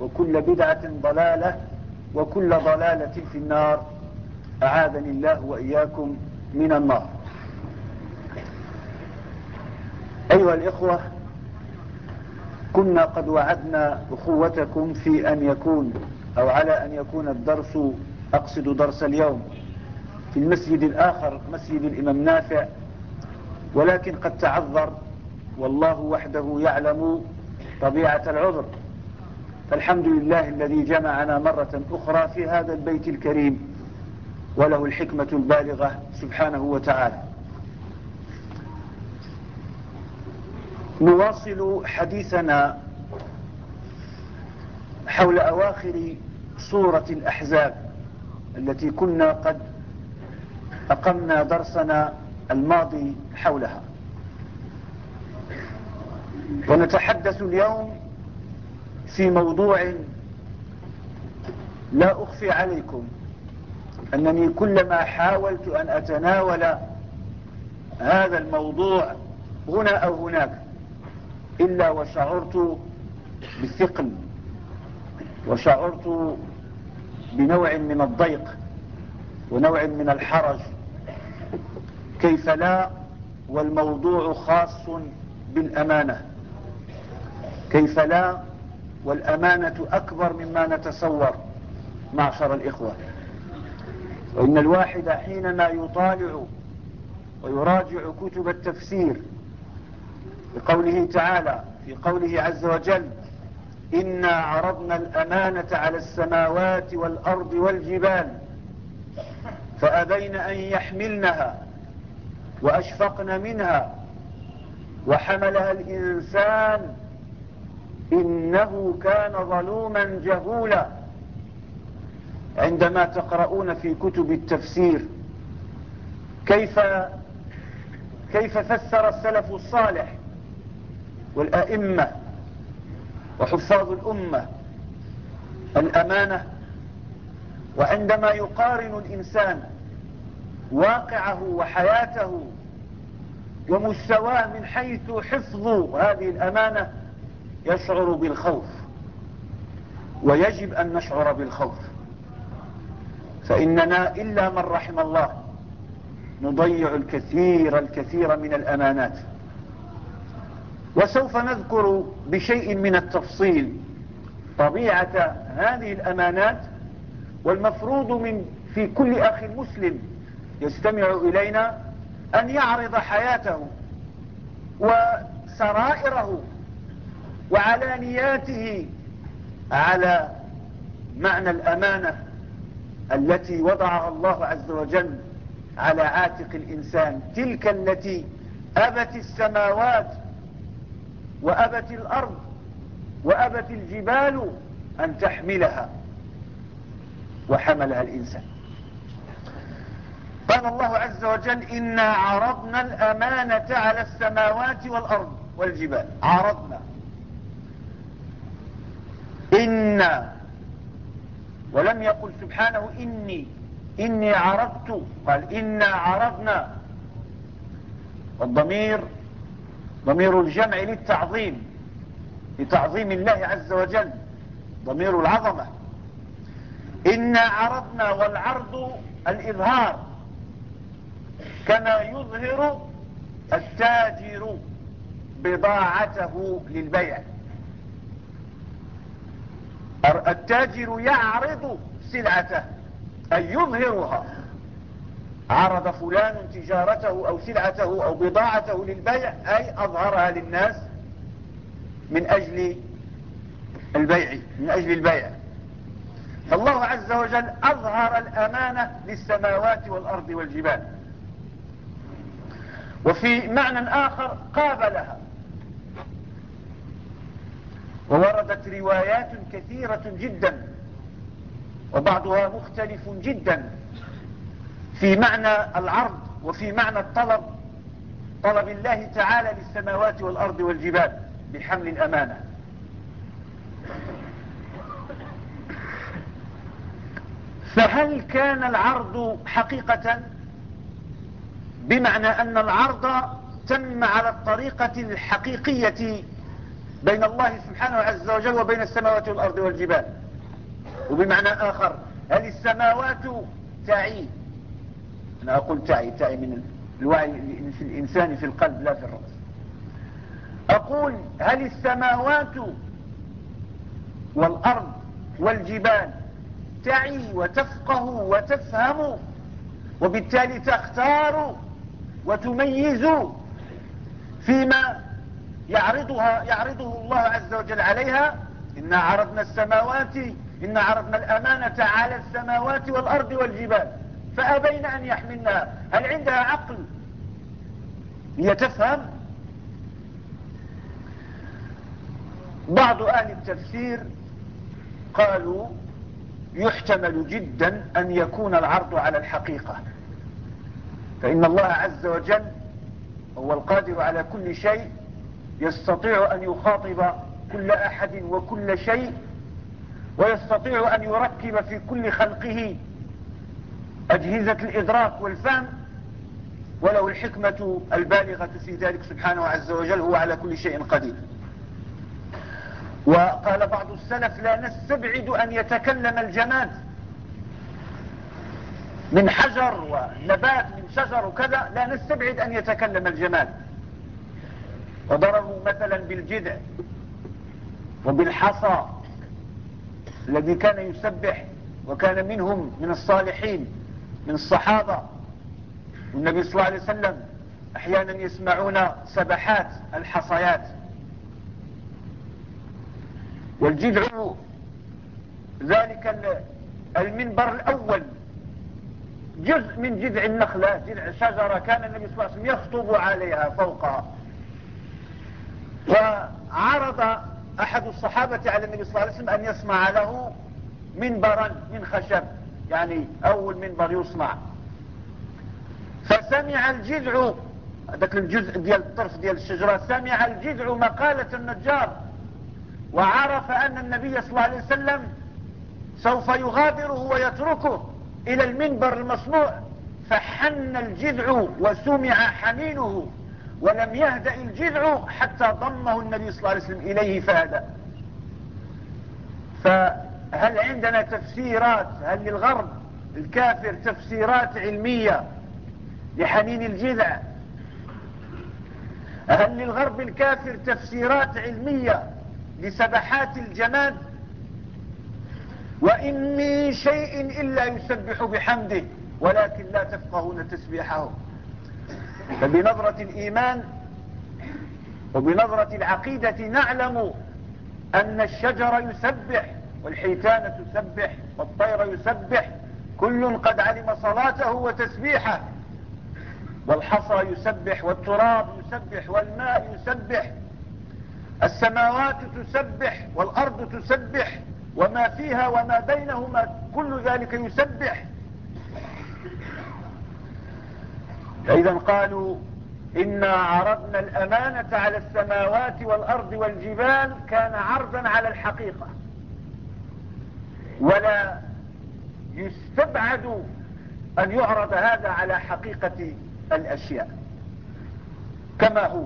وكل بدعة ضلالة وكل ضلالة في النار. أعاذني الله وإياكم من النار. أيها الإخوة كنا قد وعدنا أخوتكم في أن يكون أو على أن يكون الدرس أقصد درس اليوم في المسجد الآخر مسجد الإمام نافع ولكن قد تعذر والله وحده يعلم طبيعة العذر. فالحمد لله الذي جمعنا مرة أخرى في هذا البيت الكريم وله الحكمة البالغة سبحانه وتعالى. نواصل حديثنا حول أواخر سورة الأحزاب التي كنا قد أقمنا درسنا الماضي حولها. ونتحدث اليوم في موضوع لا أخفي عليكم أنني كلما حاولت أن أتناول هذا الموضوع هنا أو هناك إلا وشعرت بالثقل وشعرت بنوع من الضيق ونوع من الحرج كيف لا؟ والموضوع خاص بالأمانة كيف لا؟ والأمانة أكبر مما نتصور معشر الإخوة. وإن الواحد حينما يطالع ويراجع كتب التفسير بقوله تعالى في قوله عز وجل إنا عرضنا الأمانة على السماوات والأرض والجبال فأبين أن يحملنها وأشفقن منها وحملها الإنسان إنه كان ظلوما جهولا. عندما تقرؤون في كتب التفسير كيف كيف فسر السلف الصالح والأئمة وحفاظ الأمة الأمانة؟ وعندما يقارن الإنسان واقعه وحياته ومستواه من حيث حفظ هذه الأمانة يشعر بالخوف ويجب أن نشعر بالخوف فإننا إلا من رحم الله نضيع الكثير الكثير من الأمانات. وسوف نذكر بشيء من التفصيل طبيعة هذه الأمانات والمفروض من في كل أخ مسلم يستمع إلينا أن يعرض حياته وسرائره وعلانياته على معنى الأمانة التي وضعها الله عز وجل على عاتق الإنسان. تلك التي أبت السماوات وأبت الأرض وأبت الجبال أن تحملها وحملها الإنسان. قال الله عز وجل إنا عرضنا الأمانة على السماوات والأرض والجبال. عرضنا. إنا ولم يقل سبحانه إني. إني عرضت. قال إنا عرضنا. الضمير ضمير الجمع للتعظيم لتعظيم الله عز وجل. ضمير العظمة. إنا عرضنا والعرض الإظهار. كما يظهر التاجر بضاعته للبيع. التاجر يعرض سلعته أي يظهرها. عرض فلان تجارته أو سلعته أو بضاعته للبيع أي أظهرها للناس من أجل البيع من أجل البيع. فالله عز وجل أظهر الأمانة للسماوات والأرض والجبال. وفي معنى آخر قابلها. ووردت روايات كثيرة جدا وبعضها مختلف جدا. في معنى العرض وفي معنى الطلب طلب الله تعالى للسماوات والأرض والجبال بحمل الأمانة. فهل كان العرض حقيقة؟ بمعنى أن العرض تم على الطريقة الحقيقية بين الله سبحانه عز وجل وبين السماوات والأرض والجبال. وبمعنى آخر هل السماوات تعي؟ أنا أقول تعي تعي من الوعي في الإنسان في القلب لا في الرأس. أقول هل السماوات والأرض والجبال تعي وتفقه وتفهم وبالتالي تختار وتميز فيما يعرضها يعرضه الله عز وجل عليها. إنا عرضنا السماوات إنا عرضنا الأمانة على السماوات والأرض والجبال. فأبين أن يحملنها. هل عندها عقل؟ هي تفهم. بعض أهل التفسير قالوا يحتمل جدا أن يكون العرض على الحقيقة. فإن الله عز وجل هو القادر على كل شيء يستطيع أن يخاطب كل أحد وكل شيء ويستطيع أن يركب في كل خلقه أجهزة الإدراك والفهم ولو الحكمة البالغة في ذلك سبحانه عز وجل هو على كل شيء قدير. وقال بعض السلف لا نستبعد أن يتكلم الجماد من حجر ونبات من شجر وكذا لا نستبعد أن يتكلم الجماد. وضربوا مثلا بالجذع وبالحصى الذي كان يسبح وكان منهم من الصالحين من الصحابة. والنبي صلى الله عليه وسلم أحيانا يسمعون سبحات الحصيات. والجذع ذلك المنبر الأول جزء من جذع النخلة جذع شجرة كان النبي صلى الله عليه وسلم يخطب عليها فوقها. وعرض أحد الصحابة على النبي صلى الله عليه وسلم أن يصنع له منبرا من خشب يعني أول منبر يصنع فسمع الجذع ذاك الجزء ديال الطرف ديال الشجرة سمع الجذع مقالة النجار وعرف أن النبي صلى الله عليه وسلم سوف يغادره ويتركه إلى المنبر المصنوع فحن الجذع وسمع حنينه. ولم يهدأ الجذع حتى ضمه النبي صلى الله عليه وسلم إليه فهدأ. فهل عندنا تفسيرات هل للغرب الكافر تفسيرات علمية لحنين الجذع؟ هل للغرب الكافر تفسيرات علمية لسبحات الجماد؟ وإن من شيء إلا يسبح بحمده ولكن لا تفقهون تسبيحه. فبنظرة الإيمان وبنظرة العقيدة نعلم أن الشجر يسبح والحيتان تسبح والطير يسبح. كل قد علم صلاته وتسبيحه. والحصى يسبح والتراب يسبح والماء يسبح. السماوات تسبح والأرض تسبح. وما فيها وما بينهما كل ذلك يسبح. فإذا قالوا إنا عرضنا الأمانة على السماوات والأرض والجبال كان عرضا على الحقيقة. ولا يستبعد أن يعرض هذا على حقيقة الأشياء. كما هو.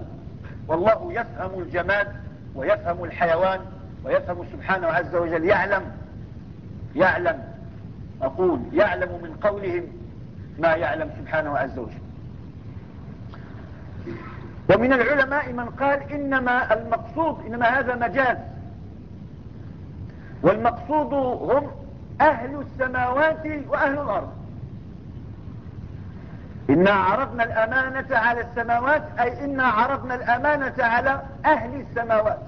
والله يفهم الجماد ويفهم الحيوان ويفهم سبحانه عز وجل. يعلم. يعلم. أقول يعلم من قولهم ما يعلم سبحانه عز وجل. ومن العلماء من قال إنما المقصود إنما هذا مجاز والمقصود هم أهل السماوات وأهل الأرض. إنا عرضنا الأمانة على السماوات أي إنا عرضنا الأمانة على أهل السماوات.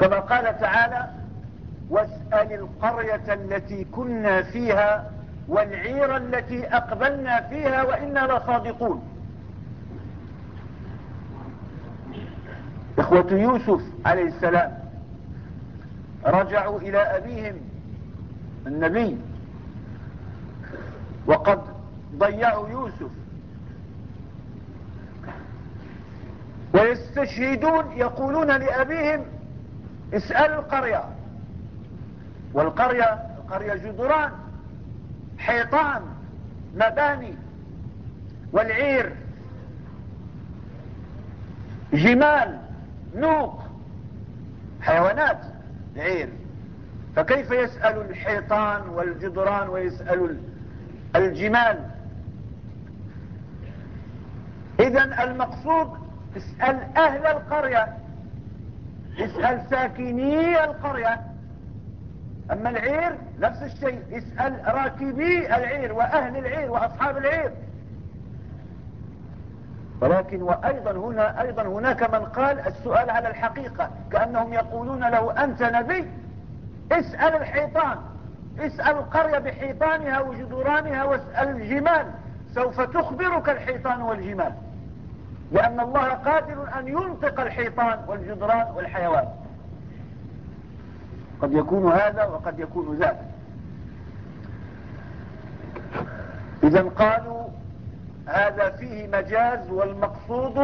كما قال تعالى واسأل القرية التي كنا فيها والعير التي أقبلنا فيها وإنا لصادقون. إخوة يوسف عليه السلام رجعوا إلى أبيهم النبي وقد ضيعوا يوسف. ويستشهدون يقولون لأبيهم اسأل القرية. والقرية القرية جدران. حيطان مباني والعير جمال نوق حيوانات العير فكيف يسأل الحيطان والجدران ويسأل الجمال؟ إذا المقصود اسأل أهل القرية اسأل ساكني القرية. أما العير نفس الشيء. اسأل راكبي العير وأهل العير وأصحاب العير. ولكن وأيضا هنا أيضا هناك من قال السؤال على الحقيقة. كأنهم يقولون له أنت نبي اسأل الحيطان. اسأل القرية بحيطانها وجدرانها واسأل الجمال. سوف تخبرك الحيطان والجمال. لأن الله قادر أن ينطق الحيطان والجدران والحيوان. قد يكون هذا وقد يكون ذاك. إذا قالوا هذا فيه مجاز والمقصود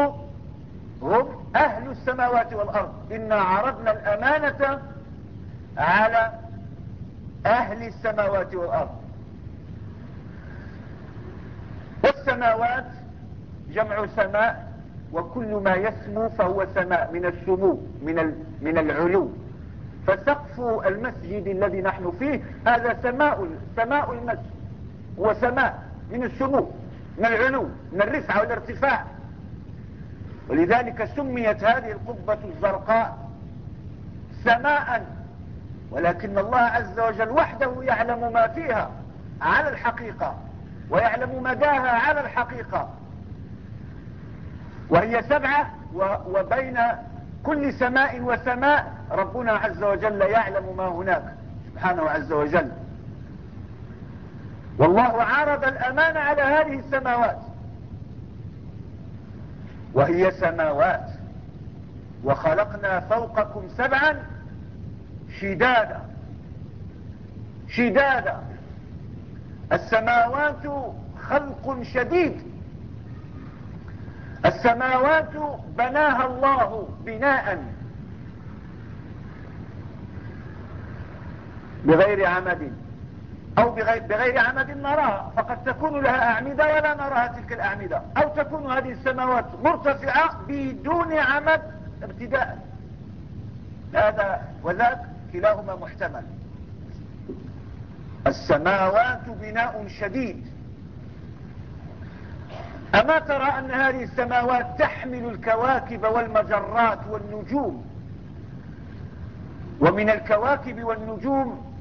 هم أهل السماوات والأرض. إنا عرضنا الأمانة على أهل السماوات والأرض. والسماوات جمع سماء وكل ما يسمو فهو سماء من السمو من من العلو. فسقف المسجد الذي نحن فيه. هذا سماء سماء المسجد هو سماء من السمو من العلو من الرفعة والارتفاع. ولذلك سميت هذه القبة الزرقاء سماء ولكن الله عز وجل وحده يعلم ما فيها على الحقيقة ويعلم مداها على الحقيقة. وهي سبعة وبين كل سماء وسماء ربنا عز وجل يعلم ما هناك. سبحانه عز وجل. والله عارض الأمان على هذه السماوات. وهي سماوات. وخلقنا فوقكم سبعا شدادا. شدادا. السماوات خلق شديد. السماوات بناها الله بناء. بغير عمد أو بغير, بغير عمد نراها فقد تكون لها أعمدة ولا نراها تلك الأعمدة. أو تكون هذه السماوات مرتفعة بدون عمد ابتداء. هذا وذاك كلاهما محتمل. السماوات بناء شديد. أما ترى أن هذه السماوات تحمل الكواكب والمجرات والنجوم؟ ومن الكواكب والنجوم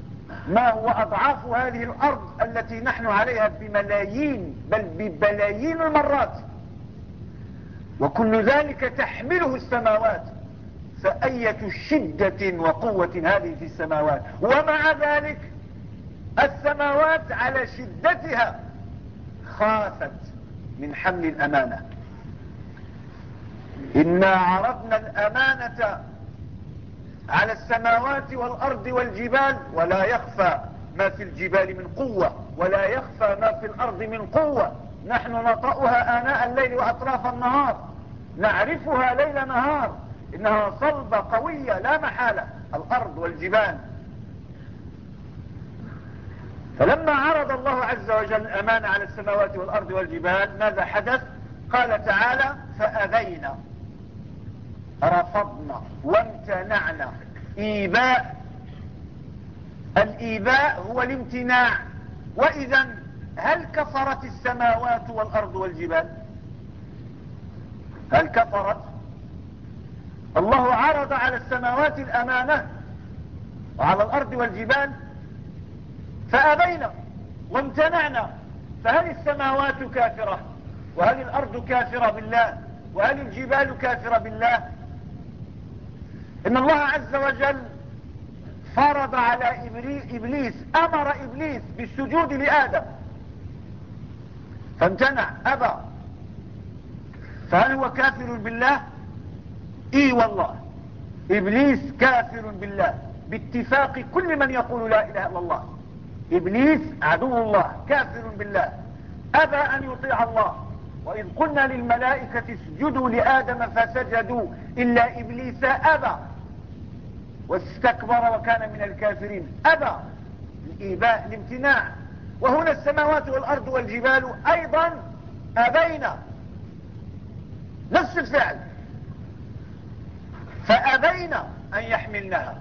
ما هو أضعاف هذه الأرض التي نحن عليها بملايين بل ببلايين المرات. وكل ذلك تحمله السماوات. فأية شدة وقوة هذه في السماوات؟ ومع ذلك السماوات على شدتها خافت من حمل الأمانة. إنا عرضنا الأمانة على السماوات والأرض والجبال ولا يخفى ما في الجبال من قوة ولا يخفى ما في الأرض من قوة. نحن نطأها آناء الليل وأطراف النهار. نعرفها ليل نهار. إنها صلبة قوية لا محالة. الأرض والجبال فلما عرض الله عز وجل الأمانة على السماوات والأرض والجبال ماذا حدث؟ قال تعالى فأبينا رفضنا وامتنعنا. إيباء الإيباء هو الامتناع. وإذا هل كفرت السماوات والأرض والجبال؟ هل كفرت؟ الله عرض على السماوات الأمانة وعلى الأرض والجبال فأبينا وامتنعنا فهل السماوات كافرة؟ وهل الأرض كافرة بالله؟ وهل الجبال كافرة بالله؟ إن الله عز وجل فرض على إبليس أمر إبليس بالسجود لآدم. فامتنع أبى. فهل هو كافر بالله؟ إي والله. إبليس كافر بالله باتفاق كل من يقول لا إله إلا الله. إبليس عدو الله كافر بالله. أبى أن يطيع الله. وإذ قلنا للملائكة اسجدوا لآدم فسجدوا إلا إبليس أبى. واستكبر وكان من الكافرين. أبى الايباء الامتناع وهنا السماوات والأرض والجبال أيضا أبينا. نفس الفعل. فأبين أن يحملنها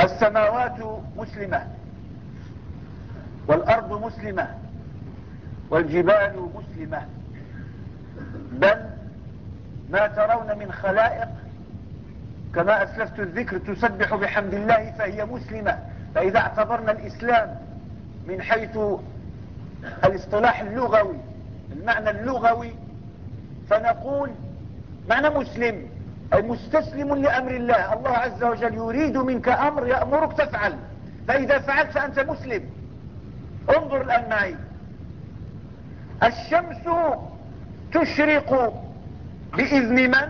السماوات مسلمة والأرض مسلمة والجبال مسلمة بل ما ترون من خلائق كما أسلفت الذكر تسبح بحمد الله فهي مسلمة. فإذا اعتبرنا الإسلام من حيث الاصطلاح اللغوي المعنى اللغوي فنقول معنى مسلم. مستسلم لأمر الله. الله عز وجل يريد منك أمر يأمرك تفعل. فإذا فعلت فأنت مسلم. انظر الآن معي. الشمس تشرق بإذن من؟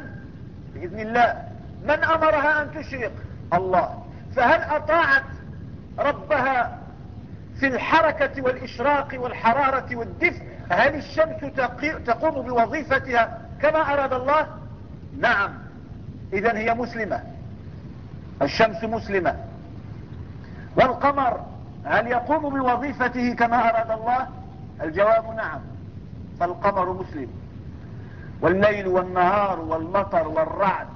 بإذن الله. من أمرها أن تشرق؟ الله. فهل أطاعت ربها في الحركة والإشراق والحرارة والدفء؟ هل الشمس تقوم بوظيفتها كما أراد الله؟ نعم. اذا هي مسلمة. الشمس مسلمة. والقمر هل يقوم بوظيفته كما أراد الله؟ الجواب نعم. فالقمر مسلم. والليل والنهار والمطر والرعد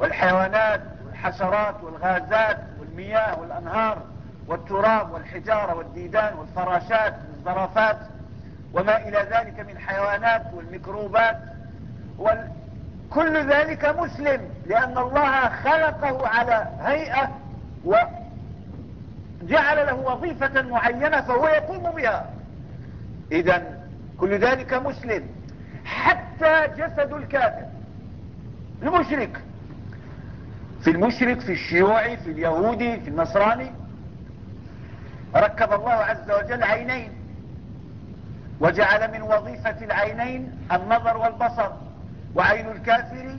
والحيوانات والحشرات والغازات والمياه والأنهار والتراب والحجارة والديدان والفراشات والزرافات وما إلى ذلك من حيوانات والميكروبات وال كل ذلك مسلم لأن الله خلقه على هيئة وجعل له وظيفة معينة فهو يقوم بها. إذا كل ذلك مسلم حتى جسد الكافر المشرك. في المشرك في الشيوعي في اليهودي في النصراني ركب الله عز وجل عينين وجعل من وظيفة العينين النظر والبصر. وعين الكافر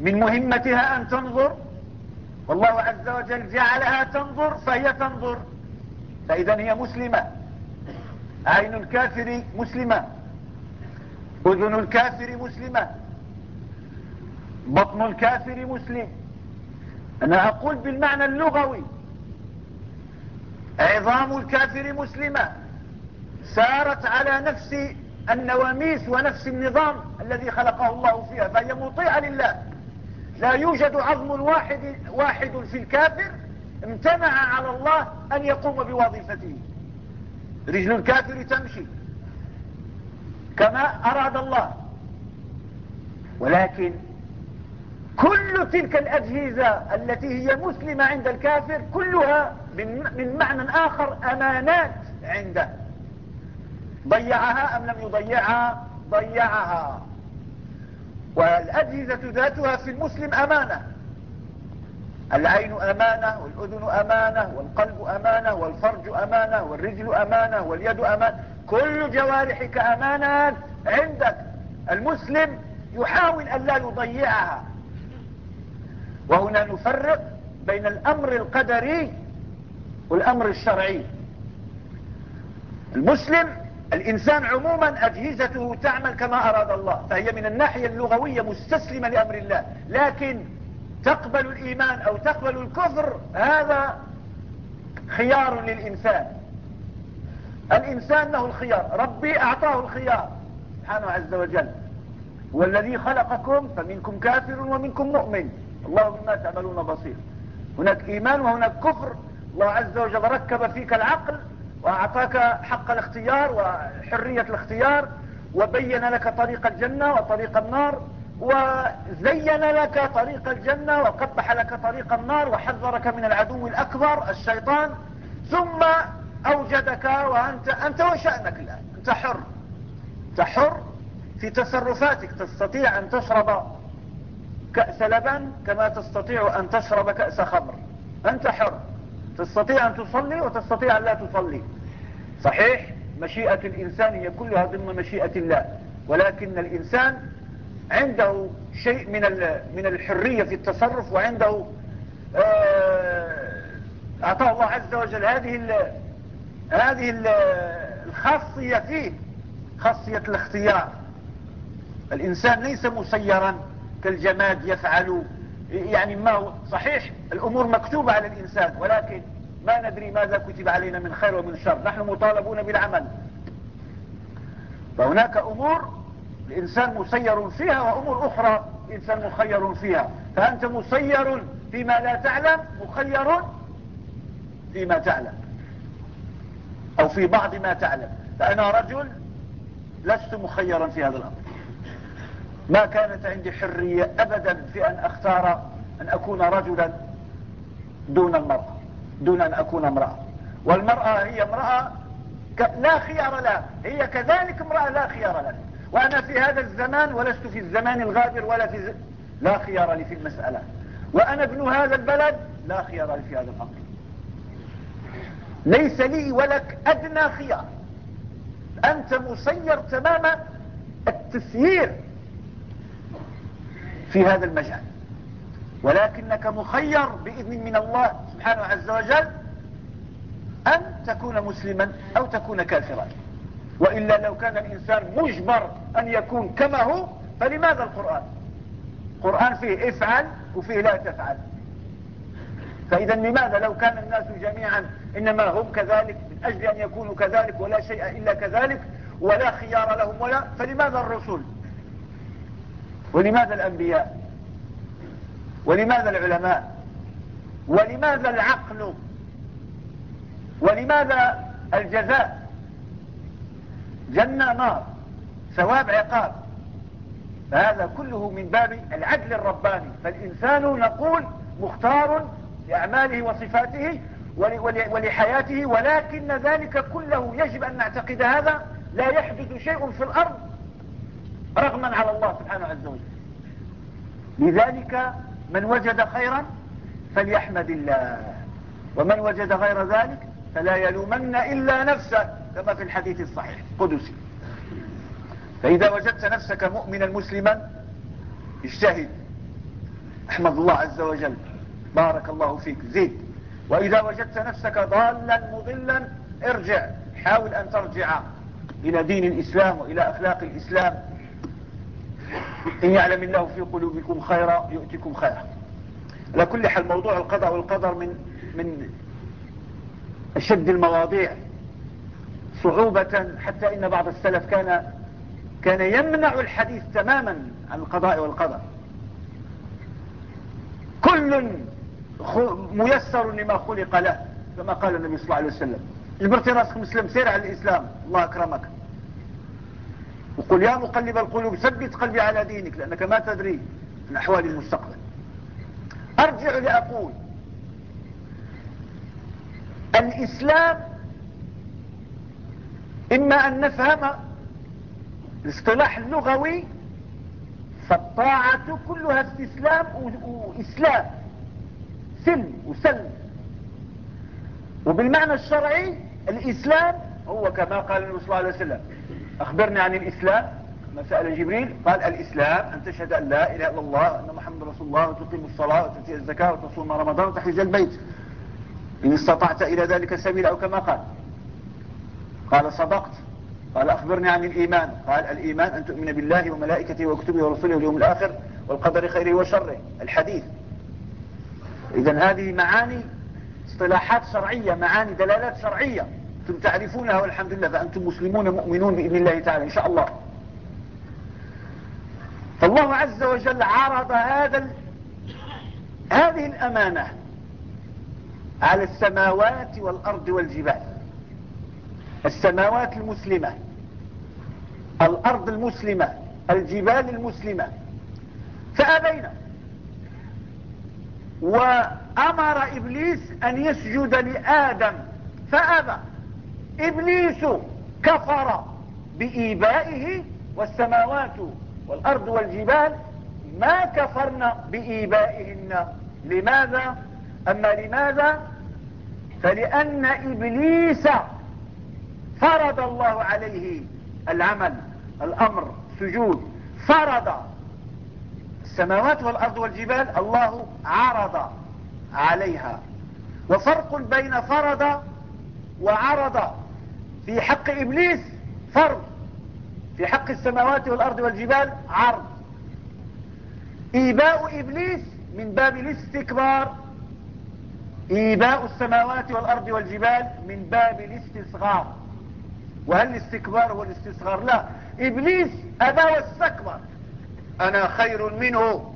من مهمتها أن تنظر. والله عز وجل جعلها تنظر فهي تنظر. فإذا هي مسلمة. عين الكافر مسلمة. أذن الكافر مسلمة. بطن الكافر مسلم. أنا أقول بالمعنى اللغوي. عظام الكافر مسلمة. سارت على نفس النواميس ونفس النظام الذي خلقه الله فيها فهي مطيعة لله. لا يوجد عظم واحد, واحد في الكافر امتنع على الله أن يقوم بوظيفته. رجل الكافر تمشي كما أراد الله. ولكن كل تلك الأجهزة التي هي مسلمة عند الكافر كلها من معنى آخر أمانات عنده. ضيعها أم لم يضيعها؟ ضيعها. والأجهزة ذاتها في المسلم أمانة. العين أمانة والأذن أمانة والقلب أمانة والفرج أمانة والرجل أمانة واليد أمانة. كل جوارحك أمانات عندك. المسلم يحاول أن لا يضيعها. وهنا نفرق بين الأمر القدري والأمر الشرعي. المسلم الإنسان عموما أجهزته تعمل كما أراد الله فهي من الناحية اللغوية مستسلمة لأمر الله. لكن تقبل الإيمان أو تقبل الكفر هذا خيار للإنسان. الإنسان له الخيار. ربي أعطاه الخيار سبحانه عز وجل. هو الذي خلقكم فمنكم كافر ومنكم مؤمن. الله بما تعملون بصير. هناك إيمان وهناك كفر. الله عز وجل ركب فيك العقل وأعطاك حق الاختيار وحرية الاختيار وبين لك طريق الجنة وطريق النار وزين لك طريق الجنة وقبح لك طريق النار وحذرك من العدو الأكبر الشيطان. ثم أوجدك وأنت أنت وشأنك الآن. أنت حر. أنت حر في تصرفاتك. تستطيع أن تشرب كأس لبن كما تستطيع أن تشرب كأس خمر. أنت حر. تستطيع أن تصلي وتستطيع أن لا تصلي. صحيح مشيئة الإنسان هي كلها ضمن مشيئة الله ولكن الإنسان عنده شيء من من الحرية في التصرف وعنده آه، أعطاه الله عز وجل هذه ال هذه ال الخاصية فيه خاصية الاختيار. الإنسان ليس مسيرا كالجماد يفعل يعني ما هو صحيح الأمور مكتوبة على الإنسان ولكن ما ندري ماذا كتب علينا من خير ومن شر. نحن مطالبون بالعمل. فهناك أمور الإنسان مسير فيها وأمور أخرى الإنسان مخير فيها. فأنت مسير فيما لا تعلم مخير فيما تعلم أو في بعض ما تعلم. فأنا رجل لست مخيرا في هذا الأمر. ما كانت عندي حرية أبدا في أن أختار أن أكون رجلا دون المرأة دون أن أكون امرأة. والمرأة هي امرأة لا خيار لها هي كذلك امرأة لا خيار لها. وأنا في هذا الزمان ولست في الزمان الغابر ولا في ز... لا خيار لي في المسألة. وأنا ابن هذا البلد لا خيار لي في هذا الأمر. ليس لي ولك أدنى خيار. أنت مسير تمام التسيير في هذا المجال. ولكنك مخير بإذن من الله سبحانه عز وجل أن تكون مسلما أو تكون كافرا. وإلا لو كان الإنسان مجبر أن يكون كما هو فلماذا القرآن؟ القرآن فيه افعل وفيه لا تفعل. فإذا لماذا لو كان الناس جميعا إنما هم كذلك من أجل أن يكونوا كذلك ولا شيء إلا كذلك ولا خيار لهم ولا فلماذا الرسل؟ ولماذا الأنبياء؟ ولماذا العلماء؟ ولماذا العقل؟ ولماذا الجزاء؟ جنة نار ثواب عقاب. فهذا كله من باب العدل الرباني. فالإنسان نقول مختار لأعماله وصفاته ولحياته ولكن ذلك كله يجب أن نعتقد هذا. لا يحدث شيء في الأرض رغما على الله سبحانه عز وجل. لذلك من وجد خيرا فليحمد الله. ومن وجد غير ذلك فلا يلومن إلا نفسه كما في الحديث الصحيح قدسي فإذا وجدت نفسك مؤمنا مسلما اجتهد. احمد الله عز وجل. بارك الله فيك. زيد وإذا وجدت نفسك ضالا مضلا ارجع. حاول أن ترجع إلى دين الإسلام وإلى أخلاق الإسلام. إن يعلم الله في قلوبكم خيرا يؤتكم خيرا. على كل حال موضوع القضاء والقدر من من أشد المواضيع صعوبة حتى إن بعض السلف كان كان يمنع الحديث تماما عن القضاء والقدر. كل ميسر لما خلق له كما قال النبي صلى الله عليه وسلم. جبرت راسك مسلم سير على الإسلام. الله أكرمك. وقل يا مقلب القلوب ثبت قلبي على دينك لأنك ما تدري من أحوال المستقبل. أرجع لأقول الإسلام إما أن نفهم الاصطلاح اللغوي فالطاعة كلها استسلام وإسلام سلم وسلم وبالمعنى الشرعي الإسلام هو كما قال النبي صلى الله عليه وسلم أخبرني عن الإسلام. ما سأل جبريل قال الإسلام أن تشهد أن لا إله إلا الله أن محمد رسول الله وتقيم الصلاة وتؤتي الزكاة وتصوم رمضان وتحج البيت. إن استطعت إلى ذلك سبيل أو كما قال. قال صدقت. قال أخبرني عن الإيمان. قال الإيمان أن تؤمن بالله وملائكته وكتبه ورسله واليوم الآخر والقدر خيره وشره. الحديث. إذا هذه معاني اصطلاحات شرعية معاني دلالات شرعية. أنتم تعرفونها والحمد لله فأنتم مسلمون مؤمنون بإذن الله تعالى إن شاء الله. فالله عز وجل عرض هذا هذه الأمانة على السماوات والأرض والجبال. السماوات المسلمة الأرض المسلمة الجبال المسلمة. فأبينا. وأمر إبليس أن يسجد لآدم فأبى. إبليس كفر بإيبائه والسماوات والأرض والجبال. ما كفرن بإيبائهن. لماذا؟ أما لماذا؟ فلأن إبليس فرض الله عليه العمل الأمر سجود فرض السماوات والأرض والجبال الله عرض عليها. وفرق بين فرض وعرض. في حق إبليس فرض في حق السماوات والأرض والجبال عرض. إيباء إبليس من باب الاستكبار. إيباء السماوات والأرض والجبال من باب الاستصغار وهل الاستكبار هو الاستصغار لا. إبليس أبى واستكبر. أنا خير منه.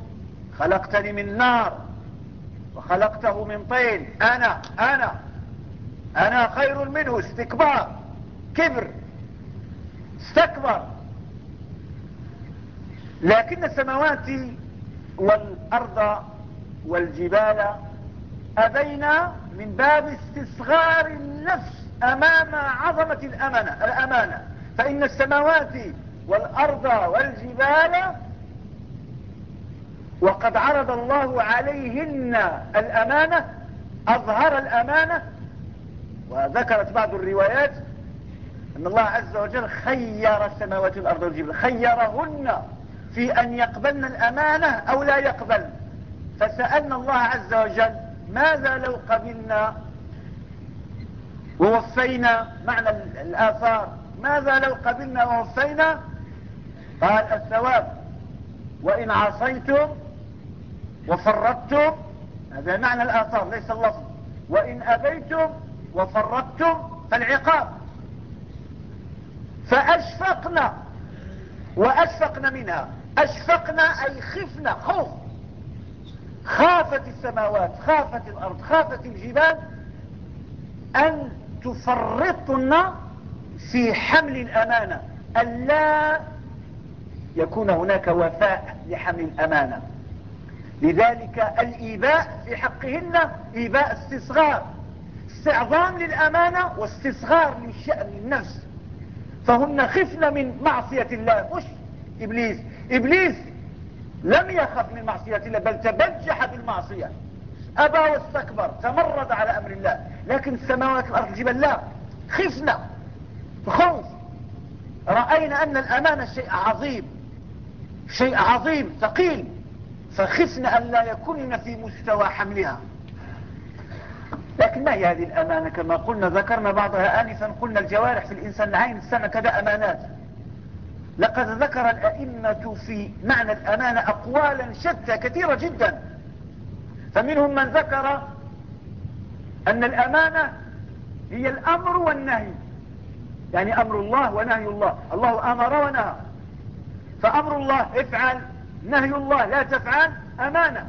خلقتني من نار. وخلقته من طين. أنا أنا أنا خير منه. استكبار. كبر استكبر. لكن السماوات والأرض والجبال أبينا من باب استصغار النفس أمام عظمة الأمانة, الأمانة. فإن السماوات والأرض والجبال وقد عرض الله عليهن الأمانة أظهر الأمانة. وذكرت بعض الروايات أن الله عز وجل خير السماوات والأرض والجبال خيرهن في أن يقبلن الأمانة أو لا يقبلن فسألنا الله عز وجل ماذا لو قبلنا؟ ووفينا معنى الآثار. ماذا لو قبلنا ووفينا؟ قال الثواب وإن عصيتم وفرطتم هذا معنى الآثار ليس اللفظ. وإن أبيتم وفرطتم فالعقاب. فأشفقنا وأشفقنا منها. أشفقنا أي خفنا خوف. خافت السماوات خافت الأرض خافت الجبال أن تفرطن في حمل الأمانة. ألا يكون هناك وفاء لحمل الأمانة. لذلك الإيباء في حقهن إيباء استصغار. استعظام للأمانة واستصغار للشأن النفس فهن خفن من معصية الله. مش إبليس. إبليس لم يخف من معصية الله بل تبجح بالمعصية. أبى واستكبر تمرد على أمر الله. لكن السماوات والأرض الجبال لا. خفنا خوف رأينا أن الأمانة شيء عظيم. شيء عظيم ثقيل. فخفنا أن لا يكون في مستوى حملها. لكن ما هي هذه الأمانة؟ كما قلنا ذكرنا بعضها آنفا قلنا الجوارح في الإنسان العين السمع كذا أمانات. لقد ذكر الأئمة في معنى الأمانة أقوالا شتى كثيرة جدا. فمنهم من ذكر أن الأمانة هي الأمر والنهي. يعني أمر الله ونهي الله. الله أمر ونهى. فأمر الله افعل. نهي الله لا تفعل أمانة.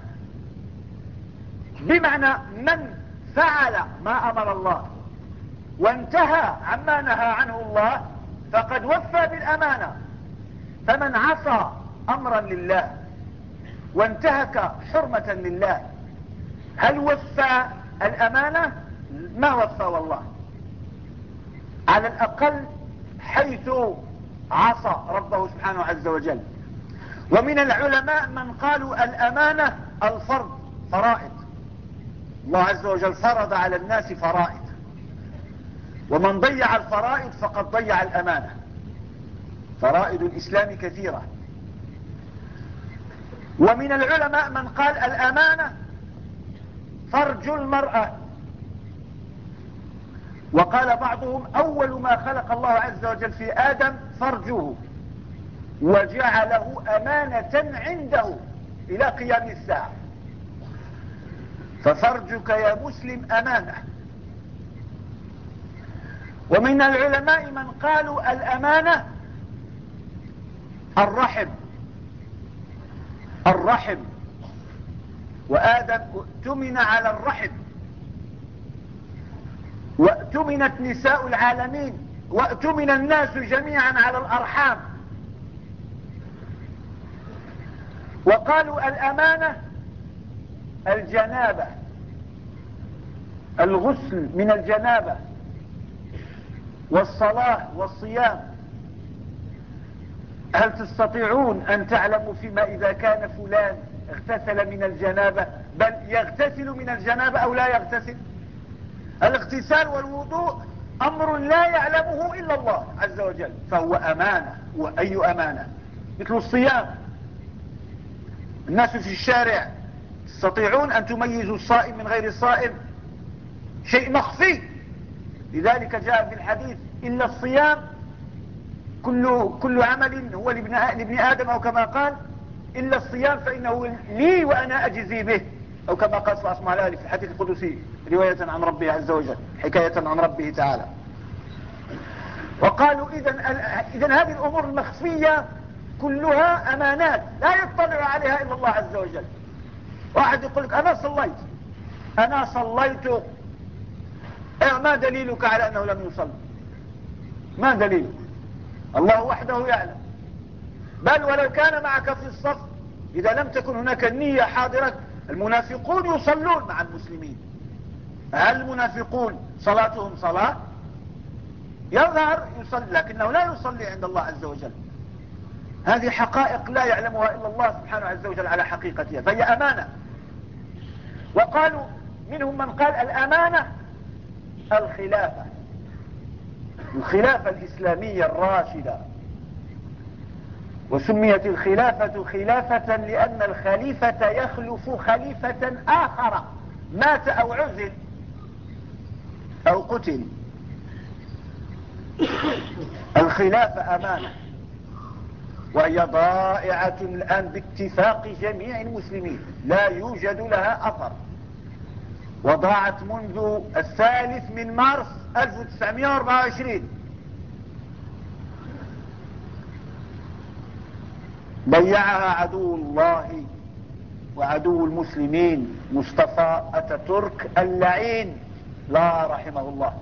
بمعنى من فعل ما أمر الله. وانتهى عما نهى عنه الله فقد وفى بالأمانة. فمن عصى أمرا لله وانتهك حرمة لله هل وفى الأمانة؟ ما وفى والله. على الأقل حيث عصى ربه سبحانه عز وجل. ومن العلماء من قالوا الأمانة الفرض فرائض. الله عز وجل فرض على الناس فرائض. ومن ضيع الفرائض فقد ضيع الأمانة. فرائض الإسلام كثيرة. ومن العلماء من قال الأمانة فرج المرأة. وقال بعضهم أول ما خلق الله عز وجل في آدم فرجه. وجعله أمانة عنده إلى قيام الساعة. ففرجك يا مسلم أمانة. ومن العلماء من قالوا الأمانة الرحم. الرحم. وآدم اؤتمن على الرحم. وأؤتمنت نساء العالمين. وأؤتمن الناس جميعا على الأرحام. وقالوا الأمانة الجنابة. الغسل من الجنابة. والصلاة والصيام. هل تستطيعون أن تعلموا فيما إذا كان فلان اغتسل من الجنابة؟ بل يغتسل من الجنابة أو لا يغتسل؟ الاغتسال والوضوء أمر لا يعلمه إلا الله عز وجل فهو أمانة. وأي أمانة؟ مثل الصيام. الناس في الشارع تستطيعون أن تميزوا الصائم من غير الصائم؟ شيء مخفي. لذلك جاء في الحديث إلا الصيام كل, كل عمل هو لابن, لابن آدم أو كما قال إلا الصيام فإنه لي وأنا أجزي به. أو كما قال صلى الله عليه في الحديث القدسي رواية عن ربه عز وجل حكاية عن ربه تعالى. وقالوا إذا إذا هذه الأمور المخفية كلها أمانات لا يطلع عليها إلا الله عز وجل. واحد يقول لك أنا صليت. أنا صليت. إيه، ما دليلك على أنه لم يصلي؟ ما دليلك؟ الله وحده يعلم. بل ولو كان معك في الصف إذا لم تكن هناك النية حاضرة المنافقون يصلون مع المسلمين. هل المنافقون صلاتهم صلاة. يظهر يصلي لكنه لا يصلي عند الله عز وجل. هذه حقائق لا يعلمها إلا الله سبحانه عز وجل على حقيقتها. فهي أمانة. وقالوا منهم من قال الأمانة الخلافة. الخلافة الإسلامية الراشدة. وسميت الخلافة خلافة لأن الخليفة يخلف خليفة آخر. مات أو عزل أو قتل. الخلافة أمانة. وهي ضائعة الآن باتفاق جميع المسلمين. لا يوجد لها أثر. وضاعت منذ الثالث من مارس 1924 ضيعها عدو الله وعدو المسلمين مصطفى أتاتورك اللعين. لا رحمه الله.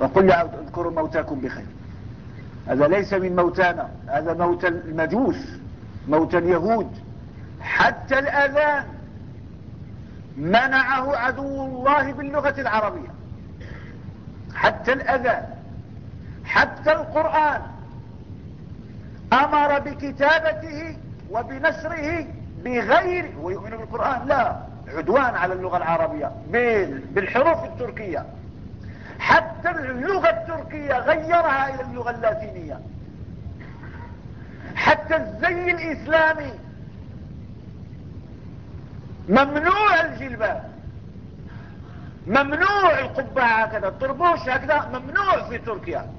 وقل اذكروا موتاكم بخير. هذا ليس من موتانا هذا موت المجوس موت اليهود. حتى الأذان منعه عدو الله باللغة العربية. حتى الأذان حتى القرآن أمر بكتابته وبنشره بغير ويؤمن بالقرآن؟ لا عدوان على اللغة العربية بالحروف التركية. حتى اللغة التركية غيرها إلى اللغة اللاتينية. حتى الزي الإسلامي. ممنوع الجلباب. ممنوع القبعة هكذا الطربوش هكذا ممنوع في تركيا.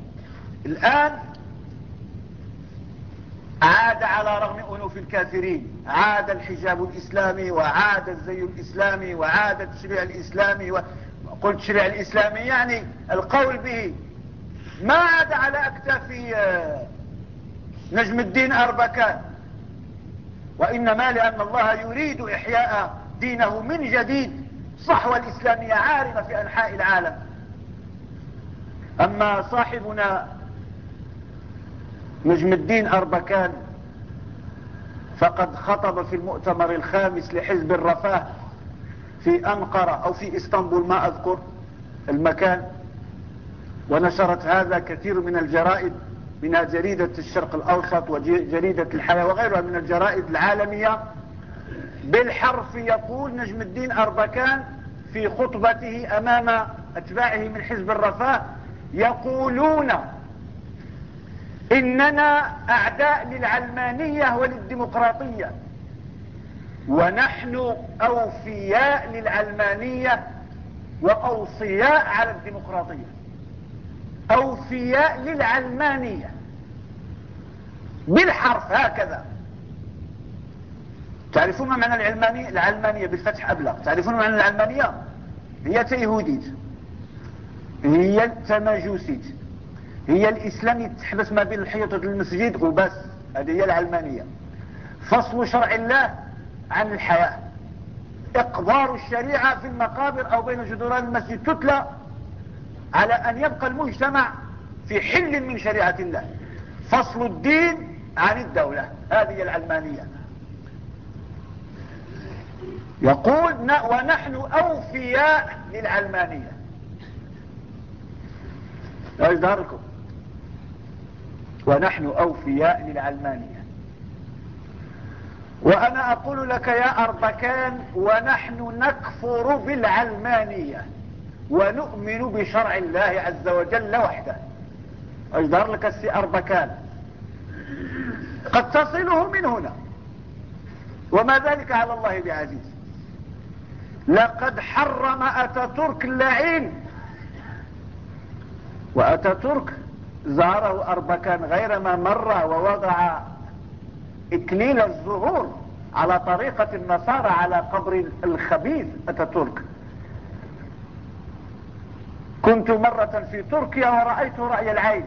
الآن عاد على رغم أنوف الكافرين عاد الحجاب الإسلامي وعاد الزي الإسلامي وعاد التشريع الإسلامي قلت التشريع الإسلامي يعني القول به. ما عاد على أكتاف آه، نجم الدين أربكان وإنما لأن الله يريد إحياء دينه من جديد. صحوة الإسلامية عارمة في أنحاء العالم. أما صاحبنا نجم الدين أربكان فقد خطب في المؤتمر الخامس لحزب الرفاه. في أنقرة أو في إسطنبول ما أذكر المكان ونشرت هذا كثير من الجرائد منها جريدة الشرق الأوسط وجريدة الحياة وغيرها من الجرائد العالمية. بالحرف يقول نجم الدين أربكان في خطبته أمام أتباعه من حزب الرفاه يقولون إننا أعداء للعلمانية وللديمقراطية. ونحن أوفياء للعلمانية وأوصياء على الديمقراطية. أوفياء للعلمانية بالحرف هكذا. تعرفون ما معنى العلمانية العلمانية بالفتح أبلغ. تعرفون ما معنى العلمانية هي تيهوديت هي تماجوسيت هي الإسلام يتحبس ما بين الحيطة المسجد وبس هذه هي العلمانية فصل شرع الله. عن الحياة إقدار الشريعة في المقابر أو بين جدران المسجد تتلى على أن يبقى المجتمع في حل من شريعة الله. فصل الدين عن الدولة. هذه العلمانية يقول ونحن أوفياء للعلمانية إيش لكم ونحن أوفياء للعلمانية وأنا أقول لك يا أربكان ونحن نكفر بالعلمانية ونؤمن بشرع الله عز وجل وحده. أجدر لك السي أربكان. قد تصله من هنا. وما ذلك على الله بعزيز. لقد حرم أتاتورك اللعين. وأتاتورك زاره أربكان غير ما مر ووضع إكليل الزهور على طريقة النصارى على قبر الخبيث أتاتورك. كنت مرة في تركيا ورأيت رأي العين.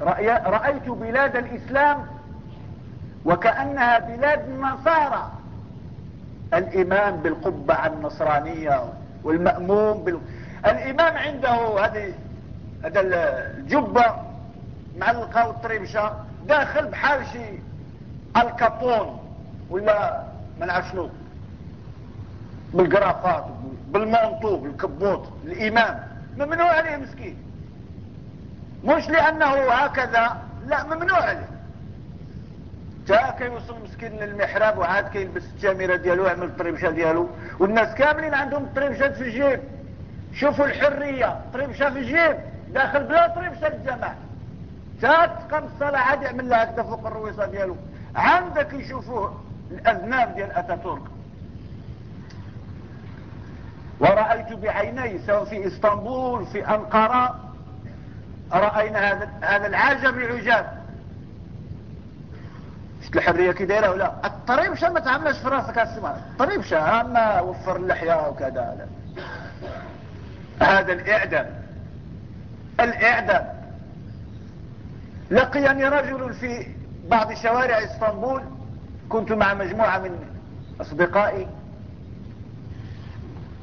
رأي رأيت بلاد الإسلام وكأنها بلاد النصارى. الإمام بالقبعة النصرانية والمأموم بال... الإمام عنده هذه هذا الجبة معلقة والطريبشة داخل بحال شي الكابون ولا ما نعرف شنو؟ بالقرافات بالمونطو بالكبوط الإمام ممنوع عليه مسكين. مش لأنه هكذا لا ممنوع عليه. جاء كيوصل مسكين للمحراب وعاد كيلبس الجامرة ديالو يعمل الطريبشة ديالو. والناس كاملين عندهم الطريبشات في الجيب. شوفوا الحرية طريبشة في الجيب. داخل بلا طريبشة للجماعة تقام الصلاة عاد يعمل لها هكذا فوق الرويصة ديالو. عندك يشوفوه الأذناب ديال أتاتورك. ورأيت بعيني سواء في إسطنبول في أنقرة. رأينا هذا العجب العجاب. شفت الحرية كي دايرة ولا؟ الطريبشة ما تعملش في راسك السماء الطريبشة اما وفر اللحية وكذا. هذا الإعدام. الإعدام. لقيني رجل في بعض شوارع اسطنبول كنت مع مجموعة من أصدقائي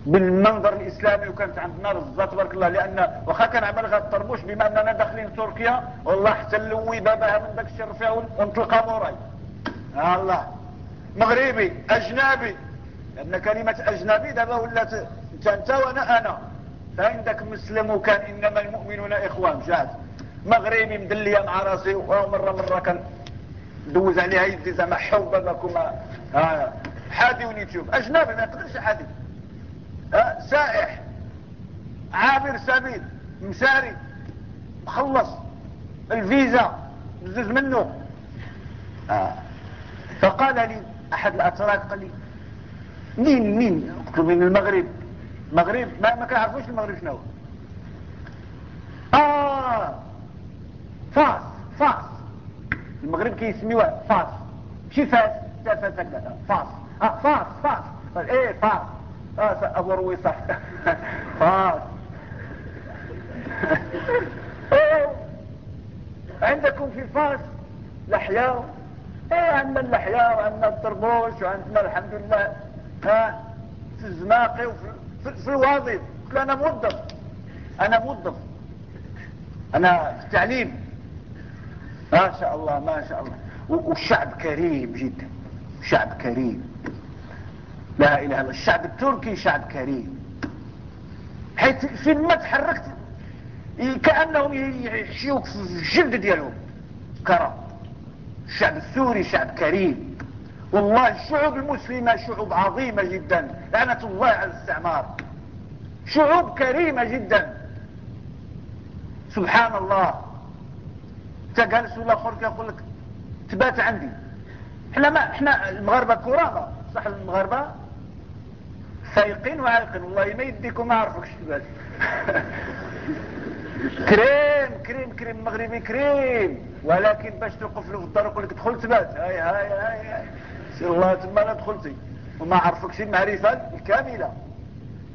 بالمنظر الإسلامي وكانت عندنا رزة تبارك الله لأن واخا كان عمل غير الطربوش بما أننا داخلين تركيا والله حتى اللوي بابها من داك الشر فيها ونطلقها موراي. الله. مغربي أجنبي. لأن كلمة أجنبي دابا ولات انت أنت وأنا أنا. فعندك مسلم وكان إنما المؤمنون إخوان جات مغربي مدلية مع راسي ومرة مرة كان دوز عليها يدي زعما حوبة بكما ها حادي ونيتيوب أجنبي ما يقدرش حادي سائح عابر سبيل مساري. مخلص الفيزا بزز منه. آه. فقال لي أحد الأتراك قال لي مين مين؟ قلت له من المغرب. المغرب ما, ما كنعرفوش المغرب شنو آه. فاس فاس. المغرب كيسميوها فاس. شي فاس؟ فاس هكذا. فاس. آه فاس فاس. إيه فاس. فاس أبو رويصة. فاس. عندكم في فاس لحياو إيه عندنا اللحية وعندنا الطربوش وعندنا الحمد لله. ها؟ في الزماقي وفي في الوظيف قلت له أنا موظف. أنا موظف. أنا في التعليم. ما شاء الله ما شاء الله. والشعب كريم جدا. شعب كريم. لا إله إلا الله. الشعب التركي شعب كريم. حيث في ما تحركت كأنهم يحشيوك في الجلد ديالهم. كرم الشعب السوري شعب كريم. والله الشعوب المسلمة شعوب عظيمة جدا. لعنة الله على الاستعمار. شعوب كريمة جدا. سبحان الله. تجلس الآخر يقول لك تبات عندي. إحنا ما إحنا المغاربة كرامة صح المغاربة؟ فايقين وعايقين والله ما يديكم ما اعرفكش تبات. كريم كريم كريم. مغربي كريم. ولكن باش توقف له في الدار يقول لك دخل تبات. هاي هاي هاي, هاي. سير الله تما لا دخلتي وما عرفكش المعرفة الكاملة.